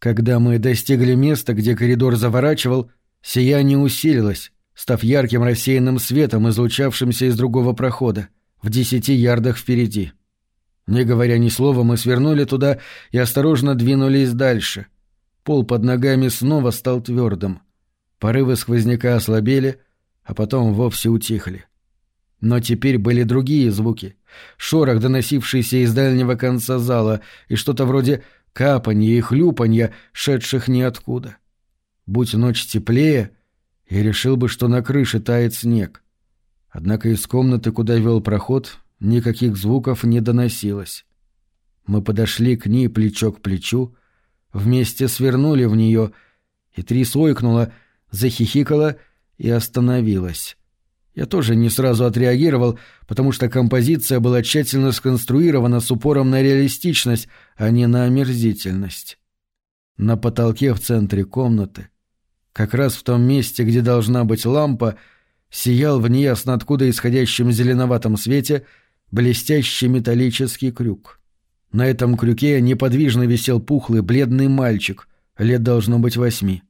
Когда мы достигли места, где коридор заворачивал, сияние усилилось, став ярким рассеянным светом, излучавшимся из другого прохода, в десяти ярдах впереди. Не говоря ни слова, мы свернули туда и осторожно двинулись дальше. Пол под ногами снова стал твердым. Порывы сквозняка ослабели, а потом вовсе утихли. Но теперь были другие звуки. Шорох, доносившийся из дальнего конца зала, и что-то вроде капанья и хлюпанья, шедших ниоткуда. Будь ночь теплее, я решил бы, что на крыше тает снег. Однако из комнаты, куда вел проход, никаких звуков не доносилось. Мы подошли к ней плечо к плечу, вместе свернули в нее, и Трис ойкнула, захихикала и остановилась. Я тоже не сразу отреагировал, потому что композиция была тщательно сконструирована с упором на реалистичность, а не на омерзительность. На потолке в центре комнаты, как раз в том месте, где должна быть лампа, сиял в неясно откуда исходящем зеленоватом свете блестящий металлический крюк. На этом крюке неподвижно висел пухлый бледный мальчик, лет должно быть восьми.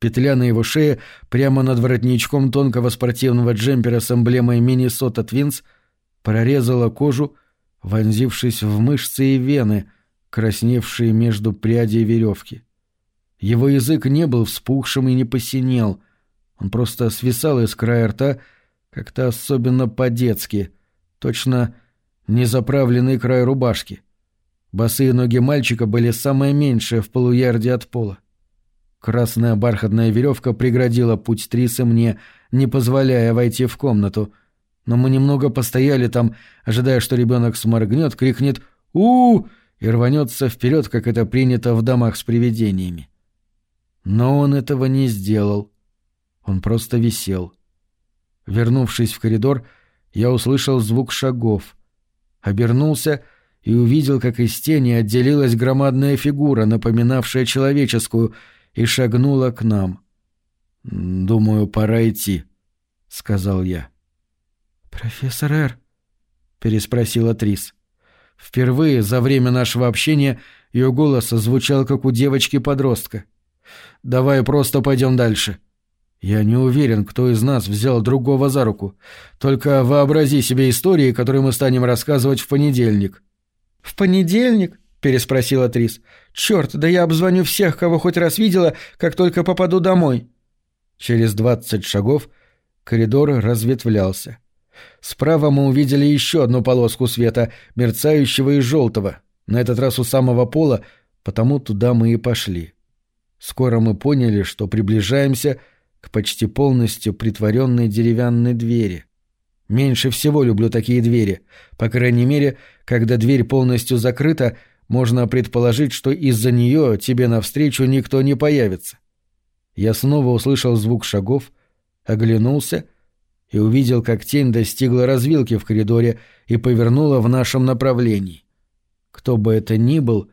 Петля на его шее прямо над воротничком тонкого спортивного джемпера с эмблемой «Миннесота Твинс» прорезала кожу, вонзившись в мышцы и вены, красневшие между прядей веревки. Его язык не был вспухшим и не посинел — он просто свисал из края рта как-то особенно по-детски, точно незаправленный край рубашки. Босые ноги мальчика были самое меньшее в полуярде от пола. Красная бархатная веревка преградила путь Трисы мне, не позволяя войти в комнату. Но мы немного постояли там, ожидая, что ребенок сморгнет, крикнет у, -у, и рванется вперед, как это принято в домах с привидениями. Но он этого не сделал. Он просто висел. Вернувшись в коридор, я услышал звук шагов. Обернулся и увидел, как из тени отделилась громадная фигура, напоминавшая человеческую, и шагнула к нам. «Думаю, пора идти», — сказал я. «Профессор Р?» — переспросила Трис. Впервые за время нашего общения ее голос звучал, как у девочки-подростка. «Давай просто пойдем дальше», — я не уверен, кто из нас взял другого за руку. Только вообрази себе истории, которые мы станем рассказывать в понедельник. В понедельник? переспросила Трис. Черт, да я обзвоню всех, кого хоть раз видела, как только попаду домой. Через двадцать шагов коридор разветвлялся. Справа мы увидели еще одну полоску света, мерцающего и желтого, на этот раз у самого пола, потому туда мы и пошли. Скоро мы поняли, что приближаемся к почти полностью притворенной деревянной двери. Меньше всего люблю такие двери. По крайней мере, когда дверь полностью закрыта, можно предположить, что из-за нее тебе навстречу никто не появится. Я снова услышал звук шагов, оглянулся и увидел, как тень достигла развилки в коридоре и повернула в нашем направлении. Кто бы это ни был,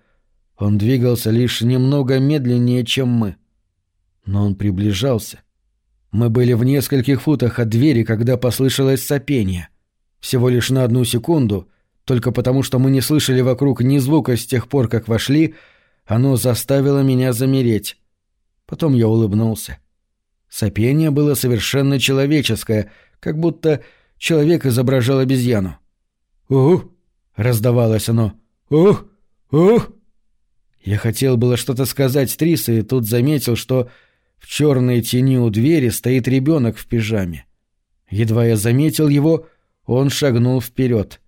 он двигался лишь немного медленнее, чем мы. Но он приближался. Мы были в нескольких футах от двери, когда послышалось сопение. Всего лишь на одну секунду, только потому что мы не слышали вокруг ни звука с тех пор, как вошли, оно заставило меня замереть. Потом я улыбнулся. Сопение было совершенно человеческое, как будто человек изображал обезьяну. «Ух!» — раздавалось оно. «Ух! Ух!» Я хотел было что-то сказать Трисе, и тут заметил, что в черной тени у двери стоит ребенок в пижаме. Едва я заметил его, он шагнул вперед.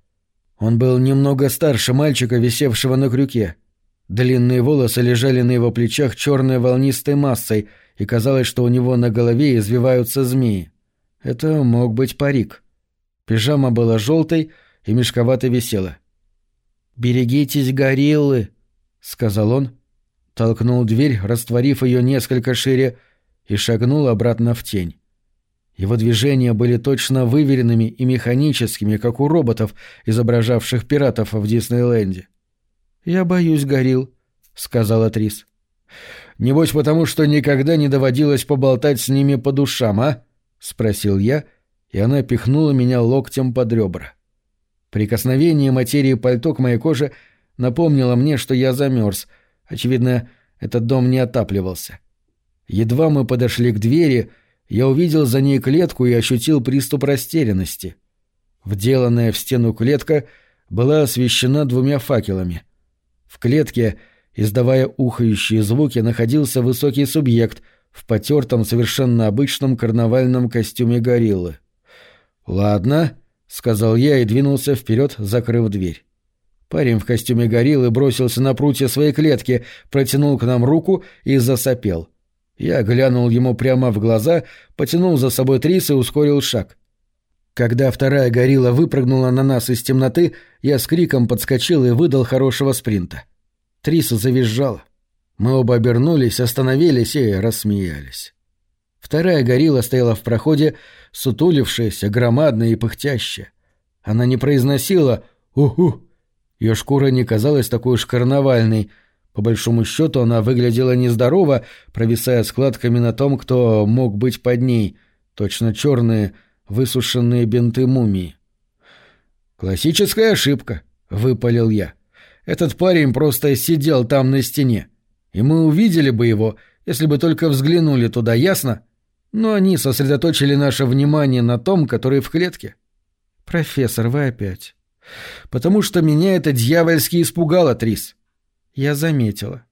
Он был немного старше мальчика, висевшего на крюке. Длинные волосы лежали на его плечах черной волнистой массой, и казалось, что у него на голове извиваются змеи. Это мог быть парик. Пижама была желтой и мешковато висела. «Берегитесь, гориллы!» — сказал он, толкнул дверь, растворив ее несколько шире, и шагнул обратно в тень. Его движения были точно выверенными и механическими, как у роботов, изображавших пиратов в Диснейленде. «Я боюсь горил», — сказала Трис. «Небось потому, что никогда не доводилось поболтать с ними по душам, а?» — спросил я, и она пихнула меня локтем под ребра. Прикосновение материи пальто к моей коже напомнило мне, что я замерз. Очевидно, этот дом не отапливался. Едва мы подошли к двери, я увидел за ней клетку и ощутил приступ растерянности. Вделанная в стену клетка была освещена двумя факелами. В клетке, издавая ухающие звуки, находился высокий субъект в потертом совершенно обычном карнавальном костюме гориллы. «Ладно», — сказал я и двинулся вперед, закрыв дверь. Парень в костюме гориллы бросился на прутья своей клетки, протянул к нам руку и засопел. Я глянул ему прямо в глаза, потянул за собой Трис и ускорил шаг. Когда вторая горилла выпрыгнула на нас из темноты, я с криком подскочил и выдал хорошего спринта. Триса завизжала. Мы оба обернулись, остановились и рассмеялись. Вторая горилла стояла в проходе, сутулившаяся, громадная и пыхтящая. Она не произносила «Уху!». Ее шкура не казалась такой уж карнавальной — по большому счету она выглядела нездорово, провисая складками на том, кто мог быть под ней, точно черные высушенные бинты мумии. «Классическая ошибка», — выпалил я. «Этот парень просто сидел там на стене, и мы увидели бы его, если бы только взглянули туда, ясно? Но они сосредоточили наше внимание на том, который в клетке». «Профессор, вы опять». «Потому что меня это дьявольски испугало, Трис. Я заметила.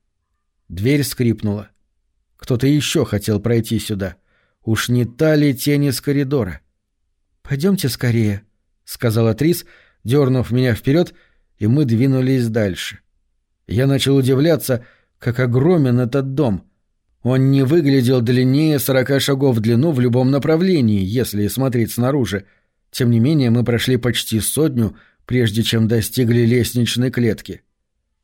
Дверь скрипнула. Кто-то еще хотел пройти сюда. Уж не та ли тень из коридора? «Пойдемте скорее», — сказала Трис, дернув меня вперед, и мы двинулись дальше. Я начал удивляться, как огромен этот дом. Он не выглядел длиннее сорока шагов в длину в любом направлении, если смотреть снаружи. Тем не менее, мы прошли почти сотню, прежде чем достигли лестничной клетки.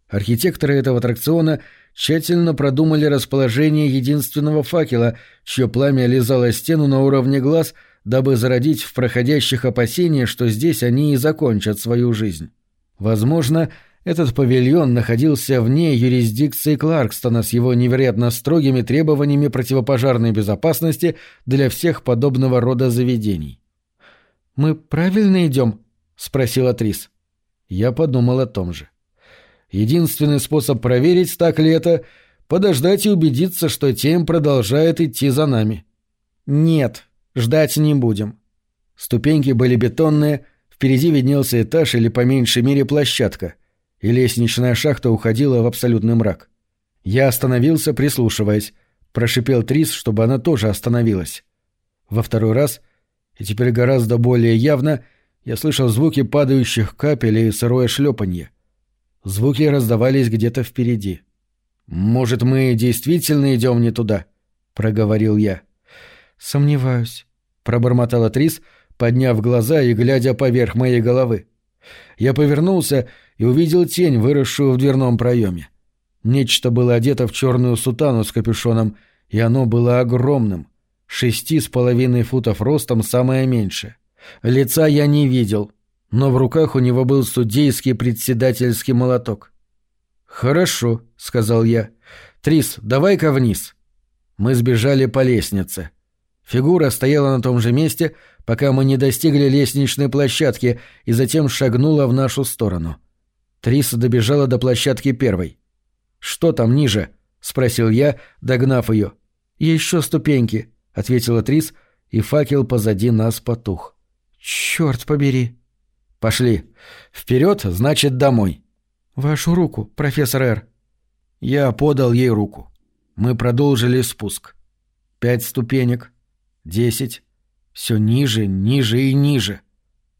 Архитекторы этого аттракциона тщательно продумали расположение единственного факела, чье пламя лизало стену на уровне глаз, дабы зародить в проходящих опасения, что здесь они и закончат свою жизнь. Возможно, этот павильон находился вне юрисдикции Кларкстона с его невероятно строгими требованиями противопожарной безопасности для всех подобного рода заведений. «Мы правильно идем?» — спросила Трис. Я подумал о том же. Единственный способ проверить, так ли это, подождать и убедиться, что тень продолжает идти за нами. Нет, ждать не будем. Ступеньки были бетонные, впереди виднелся этаж или по меньшей мере площадка, и лестничная шахта уходила в абсолютный мрак. Я остановился, прислушиваясь, прошипел Трис, чтобы она тоже остановилась. Во второй раз, и теперь гораздо более явно, я слышал звуки падающих капель и сырое шлепанье. Звуки раздавались где-то впереди. «Может, мы действительно идем не туда?» — проговорил я. «Сомневаюсь», — пробормотала Трис, подняв глаза и глядя поверх моей головы. Я повернулся и увидел тень, выросшую в дверном проеме. Нечто было одето в черную сутану с капюшоном, и оно было огромным. Шести с половиной футов ростом самое меньшее. Лица я не видел, но в руках у него был судейский председательский молоток. «Хорошо», — сказал я. «Трис, давай-ка вниз». Мы сбежали по лестнице. Фигура стояла на том же месте, пока мы не достигли лестничной площадки, и затем шагнула в нашу сторону. Триса добежала до площадки первой. «Что там ниже?» — спросил я, догнав ее. «Еще ступеньки», — ответила Трис, и факел позади нас потух. «Черт побери!» «Пошли. Вперед, значит, домой». «Вашу руку, профессор Р». Я подал ей руку. Мы продолжили спуск. Пять ступенек. Десять. Все ниже, ниже и ниже.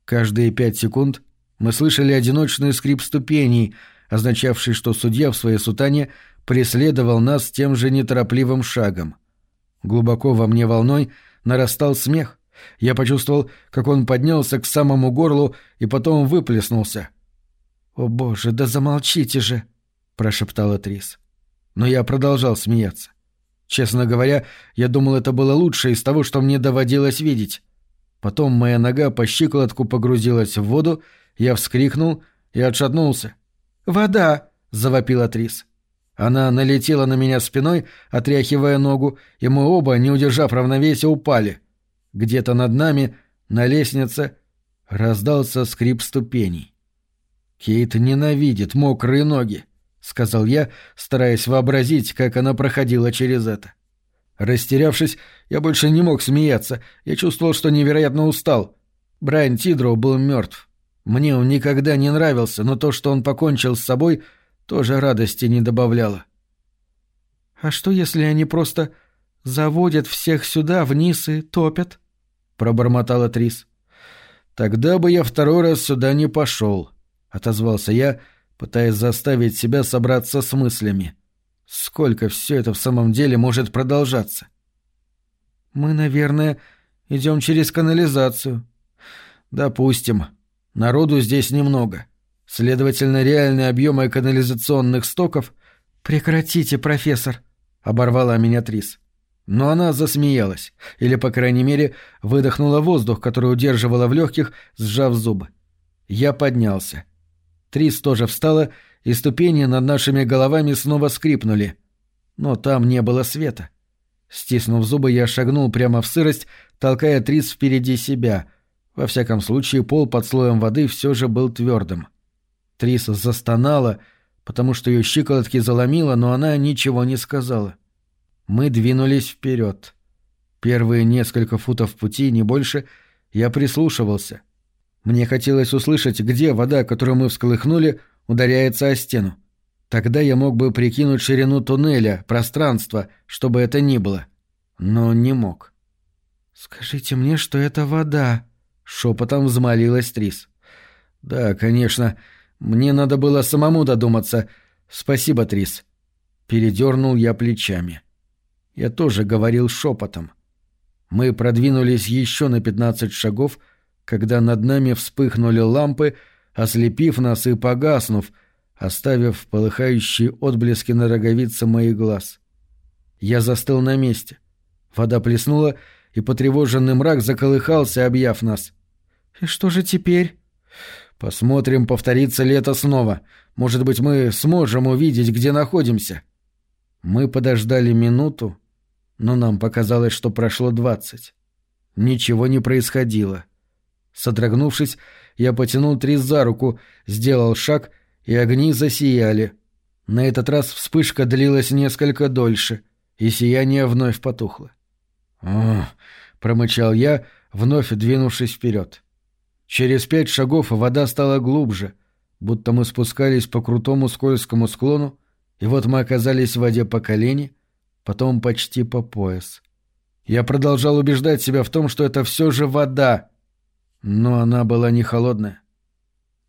Каждые пять секунд мы слышали одиночный скрип ступеней, означавший, что судья в своей сутане преследовал нас тем же неторопливым шагом. Глубоко во мне волной нарастал смех. Я почувствовал, как он поднялся к самому горлу и потом выплеснулся. «О боже, да замолчите же!» — прошептала Трис. Но я продолжал смеяться. Честно говоря, я думал, это было лучшее из того, что мне доводилось видеть. Потом моя нога по щиколотку погрузилась в воду, я вскрикнул и отшатнулся. «Вода!» — завопила Трис. Она налетела на меня спиной, отряхивая ногу, и мы оба, не удержав равновесия, упали. Где-то над нами, на лестнице, раздался скрип ступеней. Кейт ненавидит мокрые ноги. — сказал я, стараясь вообразить, как она проходила через это. Растерявшись, я больше не мог смеяться, я чувствовал, что невероятно устал. Брайан Тидроу был мертв. Мне он никогда не нравился, но то, что он покончил с собой, тоже радости не добавляло. «А что, если они просто заводят всех сюда, вниз и топят?» — пробормотала Трис. «Тогда бы я второй раз сюда не пошел», — отозвался я, — пытаясь заставить себя собраться с мыслями. Сколько все это в самом деле может продолжаться? Мы, наверное, идем через канализацию. Допустим. Народу здесь немного. Следовательно, реальные объемы канализационных стоков... Прекратите, профессор, оборвала меня Трис. Но она засмеялась, или, по крайней мере, выдохнула воздух, который удерживала в легких, сжав зубы. Я поднялся. — Трис тоже встала, и ступени над нашими головами снова скрипнули. Но там не было света. Стиснув зубы, я шагнул прямо в сырость, толкая Трис впереди себя. Во всяком случае, пол под слоем воды все же был твердым. Трис застонала, потому что ее щиколотки заломило, но она ничего не сказала. Мы двинулись вперед. Первые несколько футов пути, не больше, я прислушивался — мне хотелось услышать, где вода, которую мы всколыхнули, ударяется о стену. Тогда я мог бы прикинуть ширину туннеля, пространство, чтобы это ни было. Но не мог. «Скажите мне, что это вода», — шепотом взмолилась Трис. «Да, конечно. Мне надо было самому додуматься. Спасибо, Трис». Передернул я плечами. Я тоже говорил шепотом. Мы продвинулись еще на пятнадцать шагов — когда над нами вспыхнули лампы, ослепив нас и погаснув, оставив полыхающие отблески на роговице моих глаз. Я застыл на месте. Вода плеснула, и потревоженный мрак заколыхался, объяв нас. «И что же теперь?» «Посмотрим, повторится ли это снова. Может быть, мы сможем увидеть, где находимся». Мы подождали минуту, но нам показалось, что прошло двадцать. Ничего не происходило. — Содрогнувшись, я потянул Трис за руку, сделал шаг, и огни засияли. На этот раз вспышка длилась несколько дольше, и сияние вновь потухло. «Ох!» — промычал я, вновь двинувшись вперед. Через пять шагов вода стала глубже, будто мы спускались по крутому скользкому склону, и вот мы оказались в воде по колени, потом почти по пояс. Я продолжал убеждать себя в том, что это все же вода — но она была не холодная.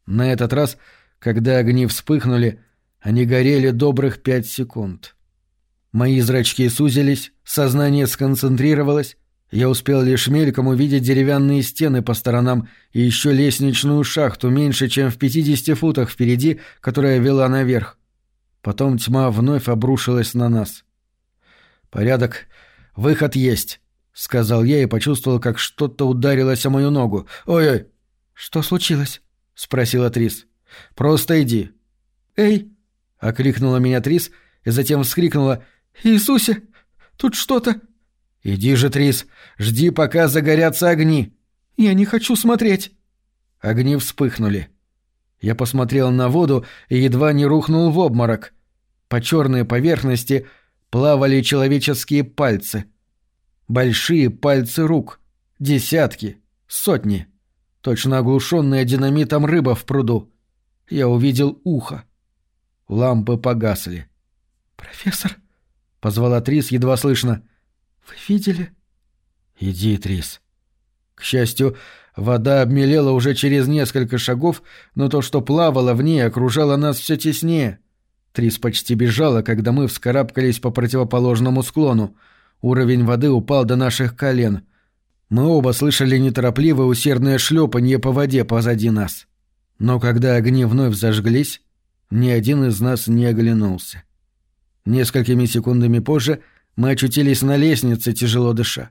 На этот раз, когда огни вспыхнули, они горели добрых пять секунд. Мои зрачки сузились, сознание сконцентрировалось, я успел лишь мельком увидеть деревянные стены по сторонам и еще лестничную шахту меньше, чем в 50 футах впереди, которая вела наверх. Потом тьма вновь обрушилась на нас. «Порядок. Выход есть», — сказал я и почувствовал, как что-то ударилось о мою ногу. «Ой-ой!» «Что случилось?» — спросила Трис. «Просто иди». «Эй!» — окликнула меня Трис и затем вскрикнула. «Иисусе! Тут что-то...» «Иди же, Трис, жди, пока загорятся огни». «Я не хочу смотреть». Огни вспыхнули. Я посмотрел на воду и едва не рухнул в обморок. По черной поверхности плавали человеческие пальцы. Большие пальцы рук. Десятки. Сотни. Точно оглушенная динамитом рыба в пруду. Я увидел ухо. Лампы погасли. «Профессор», — позвала Трис едва слышно. «Вы видели?» «Иди, Трис». К счастью, вода обмелела уже через несколько шагов, но то, что плавало в ней, окружало нас все теснее. Трис почти бежала, когда мы вскарабкались по противоположному склону. Уровень воды упал до наших колен. Мы оба слышали неторопливое усердное шлепанье по воде позади нас. Но когда огни вновь зажглись, ни один из нас не оглянулся. Несколькими секундами позже мы очутились на лестнице, тяжело дыша.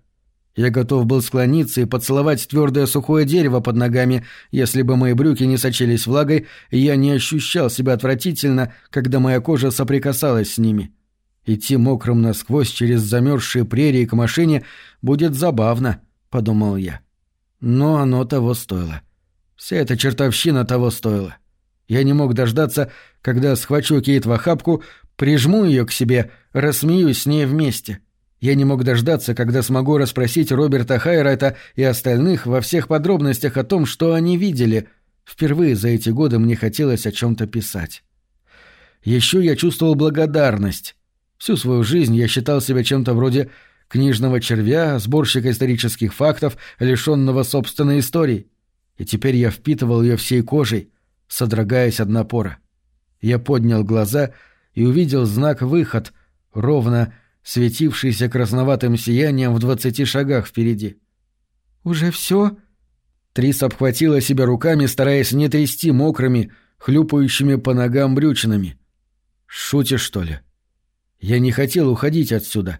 Я готов был склониться и поцеловать твердое сухое дерево под ногами, если бы мои брюки не сочились влагой, и я не ощущал себя отвратительно, когда моя кожа соприкасалась с ними. Идти мокрым насквозь через замерзшие прерии к машине будет забавно, — подумал я. Но оно того стоило. Вся эта чертовщина того стоила. Я не мог дождаться, когда схвачу Кейт в охапку, прижму ее к себе, рассмеюсь с ней вместе — я не мог дождаться, когда смогу расспросить Роберта Хайрайта и остальных во всех подробностях о том, что они видели. Впервые за эти годы мне хотелось о чем-то писать. Еще я чувствовал благодарность. Всю свою жизнь я считал себя чем-то вроде книжного червя, сборщика исторических фактов, лишенного собственной истории. И теперь я впитывал ее всей кожей, содрогаясь от напора. Я поднял глаза и увидел знак «Выход», ровно светившийся красноватым сиянием в двадцати шагах впереди. «Уже все?» Трис обхватила себя руками, стараясь не трясти мокрыми, хлюпающими по ногам брючинами. «Шутишь, что ли?» «Я не хотел уходить отсюда.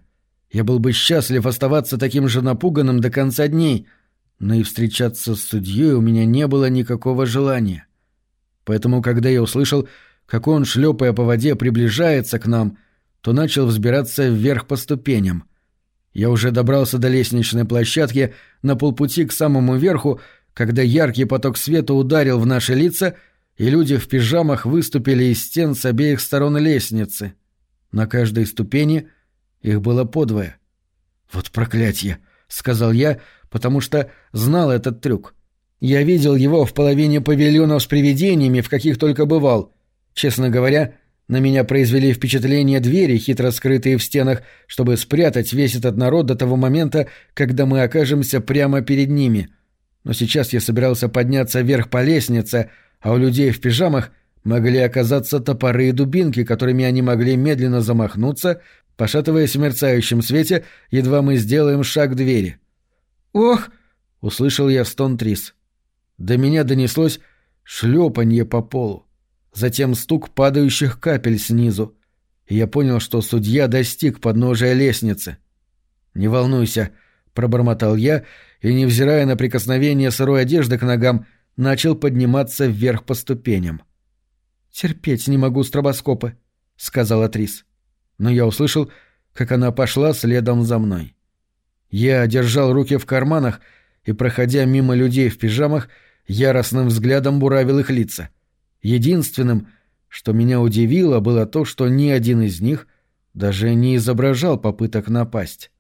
Я был бы счастлив оставаться таким же напуганным до конца дней, но и встречаться с судьей у меня не было никакого желания. Поэтому, когда я услышал, как он, шлепая по воде, приближается к нам — то начал взбираться вверх по ступеням. Я уже добрался до лестничной площадки на полпути к самому верху, когда яркий поток света ударил в наши лица, и люди в пижамах выступили из стен с обеих сторон лестницы. На каждой ступени их было подвое. «Вот проклятье!» — сказал я, потому что знал этот трюк. Я видел его в половине павильонов с привидениями, в каких только бывал. Честно говоря, на меня произвели впечатление двери, хитро скрытые в стенах, чтобы спрятать весь этот народ до того момента, когда мы окажемся прямо перед ними. Но сейчас я собирался подняться вверх по лестнице, а у людей в пижамах могли оказаться топоры и дубинки, которыми они могли медленно замахнуться, пошатываясь в мерцающем свете, едва мы сделаем шаг к двери. «Ох!» — услышал я стон Трис. До меня донеслось шлепанье по полу затем стук падающих капель снизу, и я понял, что судья достиг подножия лестницы. «Не волнуйся», — пробормотал я, и, невзирая на прикосновение сырой одежды к ногам, начал подниматься вверх по ступеням. «Терпеть не могу стробоскопы», — сказала Трис. Но я услышал, как она пошла следом за мной. Я держал руки в карманах и, проходя мимо людей в пижамах, яростным взглядом буравил их лица — Единственным, что меня удивило, было то, что ни один из них даже не изображал попыток напасть.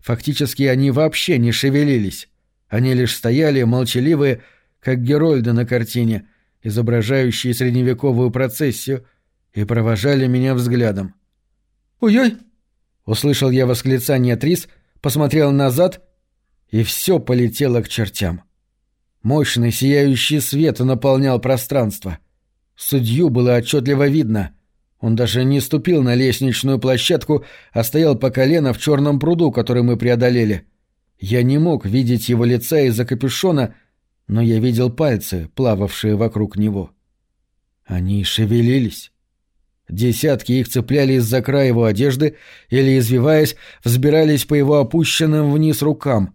Фактически они вообще не шевелились. Они лишь стояли, молчаливые, как герольды на картине, изображающие средневековую процессию, и провожали меня взглядом. «Ой-ой!» — услышал я восклицание Трис, посмотрел назад, и все полетело к чертям. Мощный сияющий свет наполнял пространство — Судью было отчетливо видно. Он даже не ступил на лестничную площадку, а стоял по колено в черном пруду, который мы преодолели. Я не мог видеть его лица из-за капюшона, но я видел пальцы, плававшие вокруг него. Они шевелились. Десятки их цеплялись за край его одежды или, извиваясь, взбирались по его опущенным вниз рукам.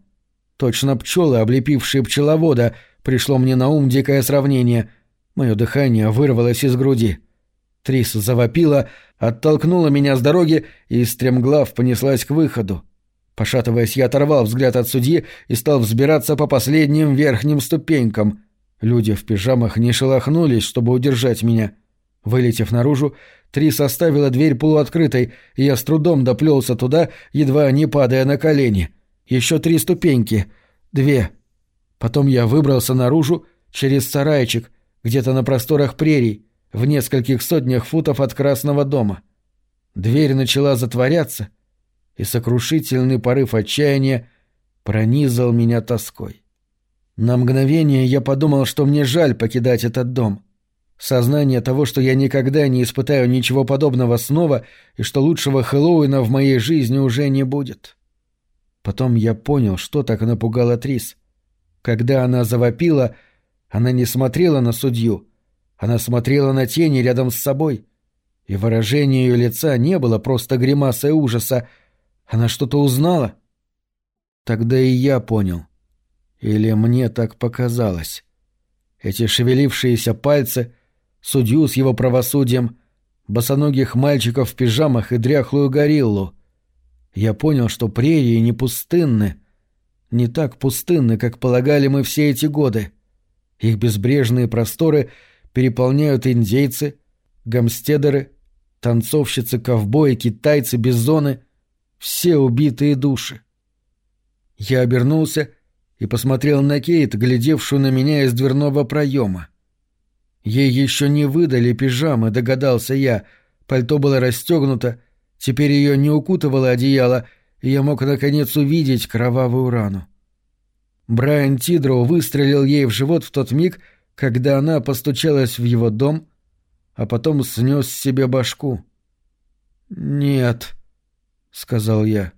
Точно пчелы, облепившие пчеловода, пришло мне на ум дикое сравнение — Мое дыхание вырвалось из груди. Трис завопила, оттолкнула меня с дороги и стремглав понеслась к выходу. Пошатываясь, я оторвал взгляд от судьи и стал взбираться по последним верхним ступенькам. Люди в пижамах не шелохнулись, чтобы удержать меня. Вылетев наружу, Трис оставила дверь полуоткрытой, и я с трудом доплелся туда, едва не падая на колени. Еще три ступеньки. Две. Потом я выбрался наружу через сарайчик, где-то на просторах прерий, в нескольких сотнях футов от Красного дома. Дверь начала затворяться, и сокрушительный порыв отчаяния пронизал меня тоской. На мгновение я подумал, что мне жаль покидать этот дом. Сознание того, что я никогда не испытаю ничего подобного снова и что лучшего Хэллоуина в моей жизни уже не будет. Потом я понял, что так напугало Трис. Когда она завопила, она не смотрела на судью, она смотрела на тени рядом с собой, и выражение ее лица не было просто гримасой ужаса, она что-то узнала. Тогда и я понял. Или мне так показалось. Эти шевелившиеся пальцы, судью с его правосудием, босоногих мальчиков в пижамах и дряхлую гориллу. Я понял, что прерии не пустынны, не так пустынны, как полагали мы все эти годы. Их безбрежные просторы переполняют индейцы, гамстедеры, танцовщицы, ковбои, китайцы, бизоны, все убитые души. Я обернулся и посмотрел на Кейт, глядевшую на меня из дверного проема. Ей еще не выдали пижамы, догадался я. Пальто было расстегнуто, теперь ее не укутывало одеяло, и я мог наконец увидеть кровавую рану. Брайан Тидроу выстрелил ей в живот в тот миг, когда она постучалась в его дом, а потом снес себе башку. «Нет», — сказал я.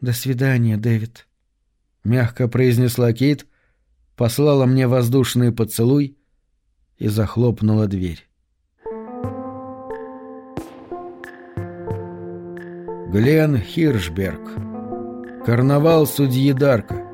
«До свидания, Дэвид», — мягко произнесла Кейт, послала мне воздушный поцелуй и захлопнула дверь. Глен Хиршберг. Карнавал судьи Дарка.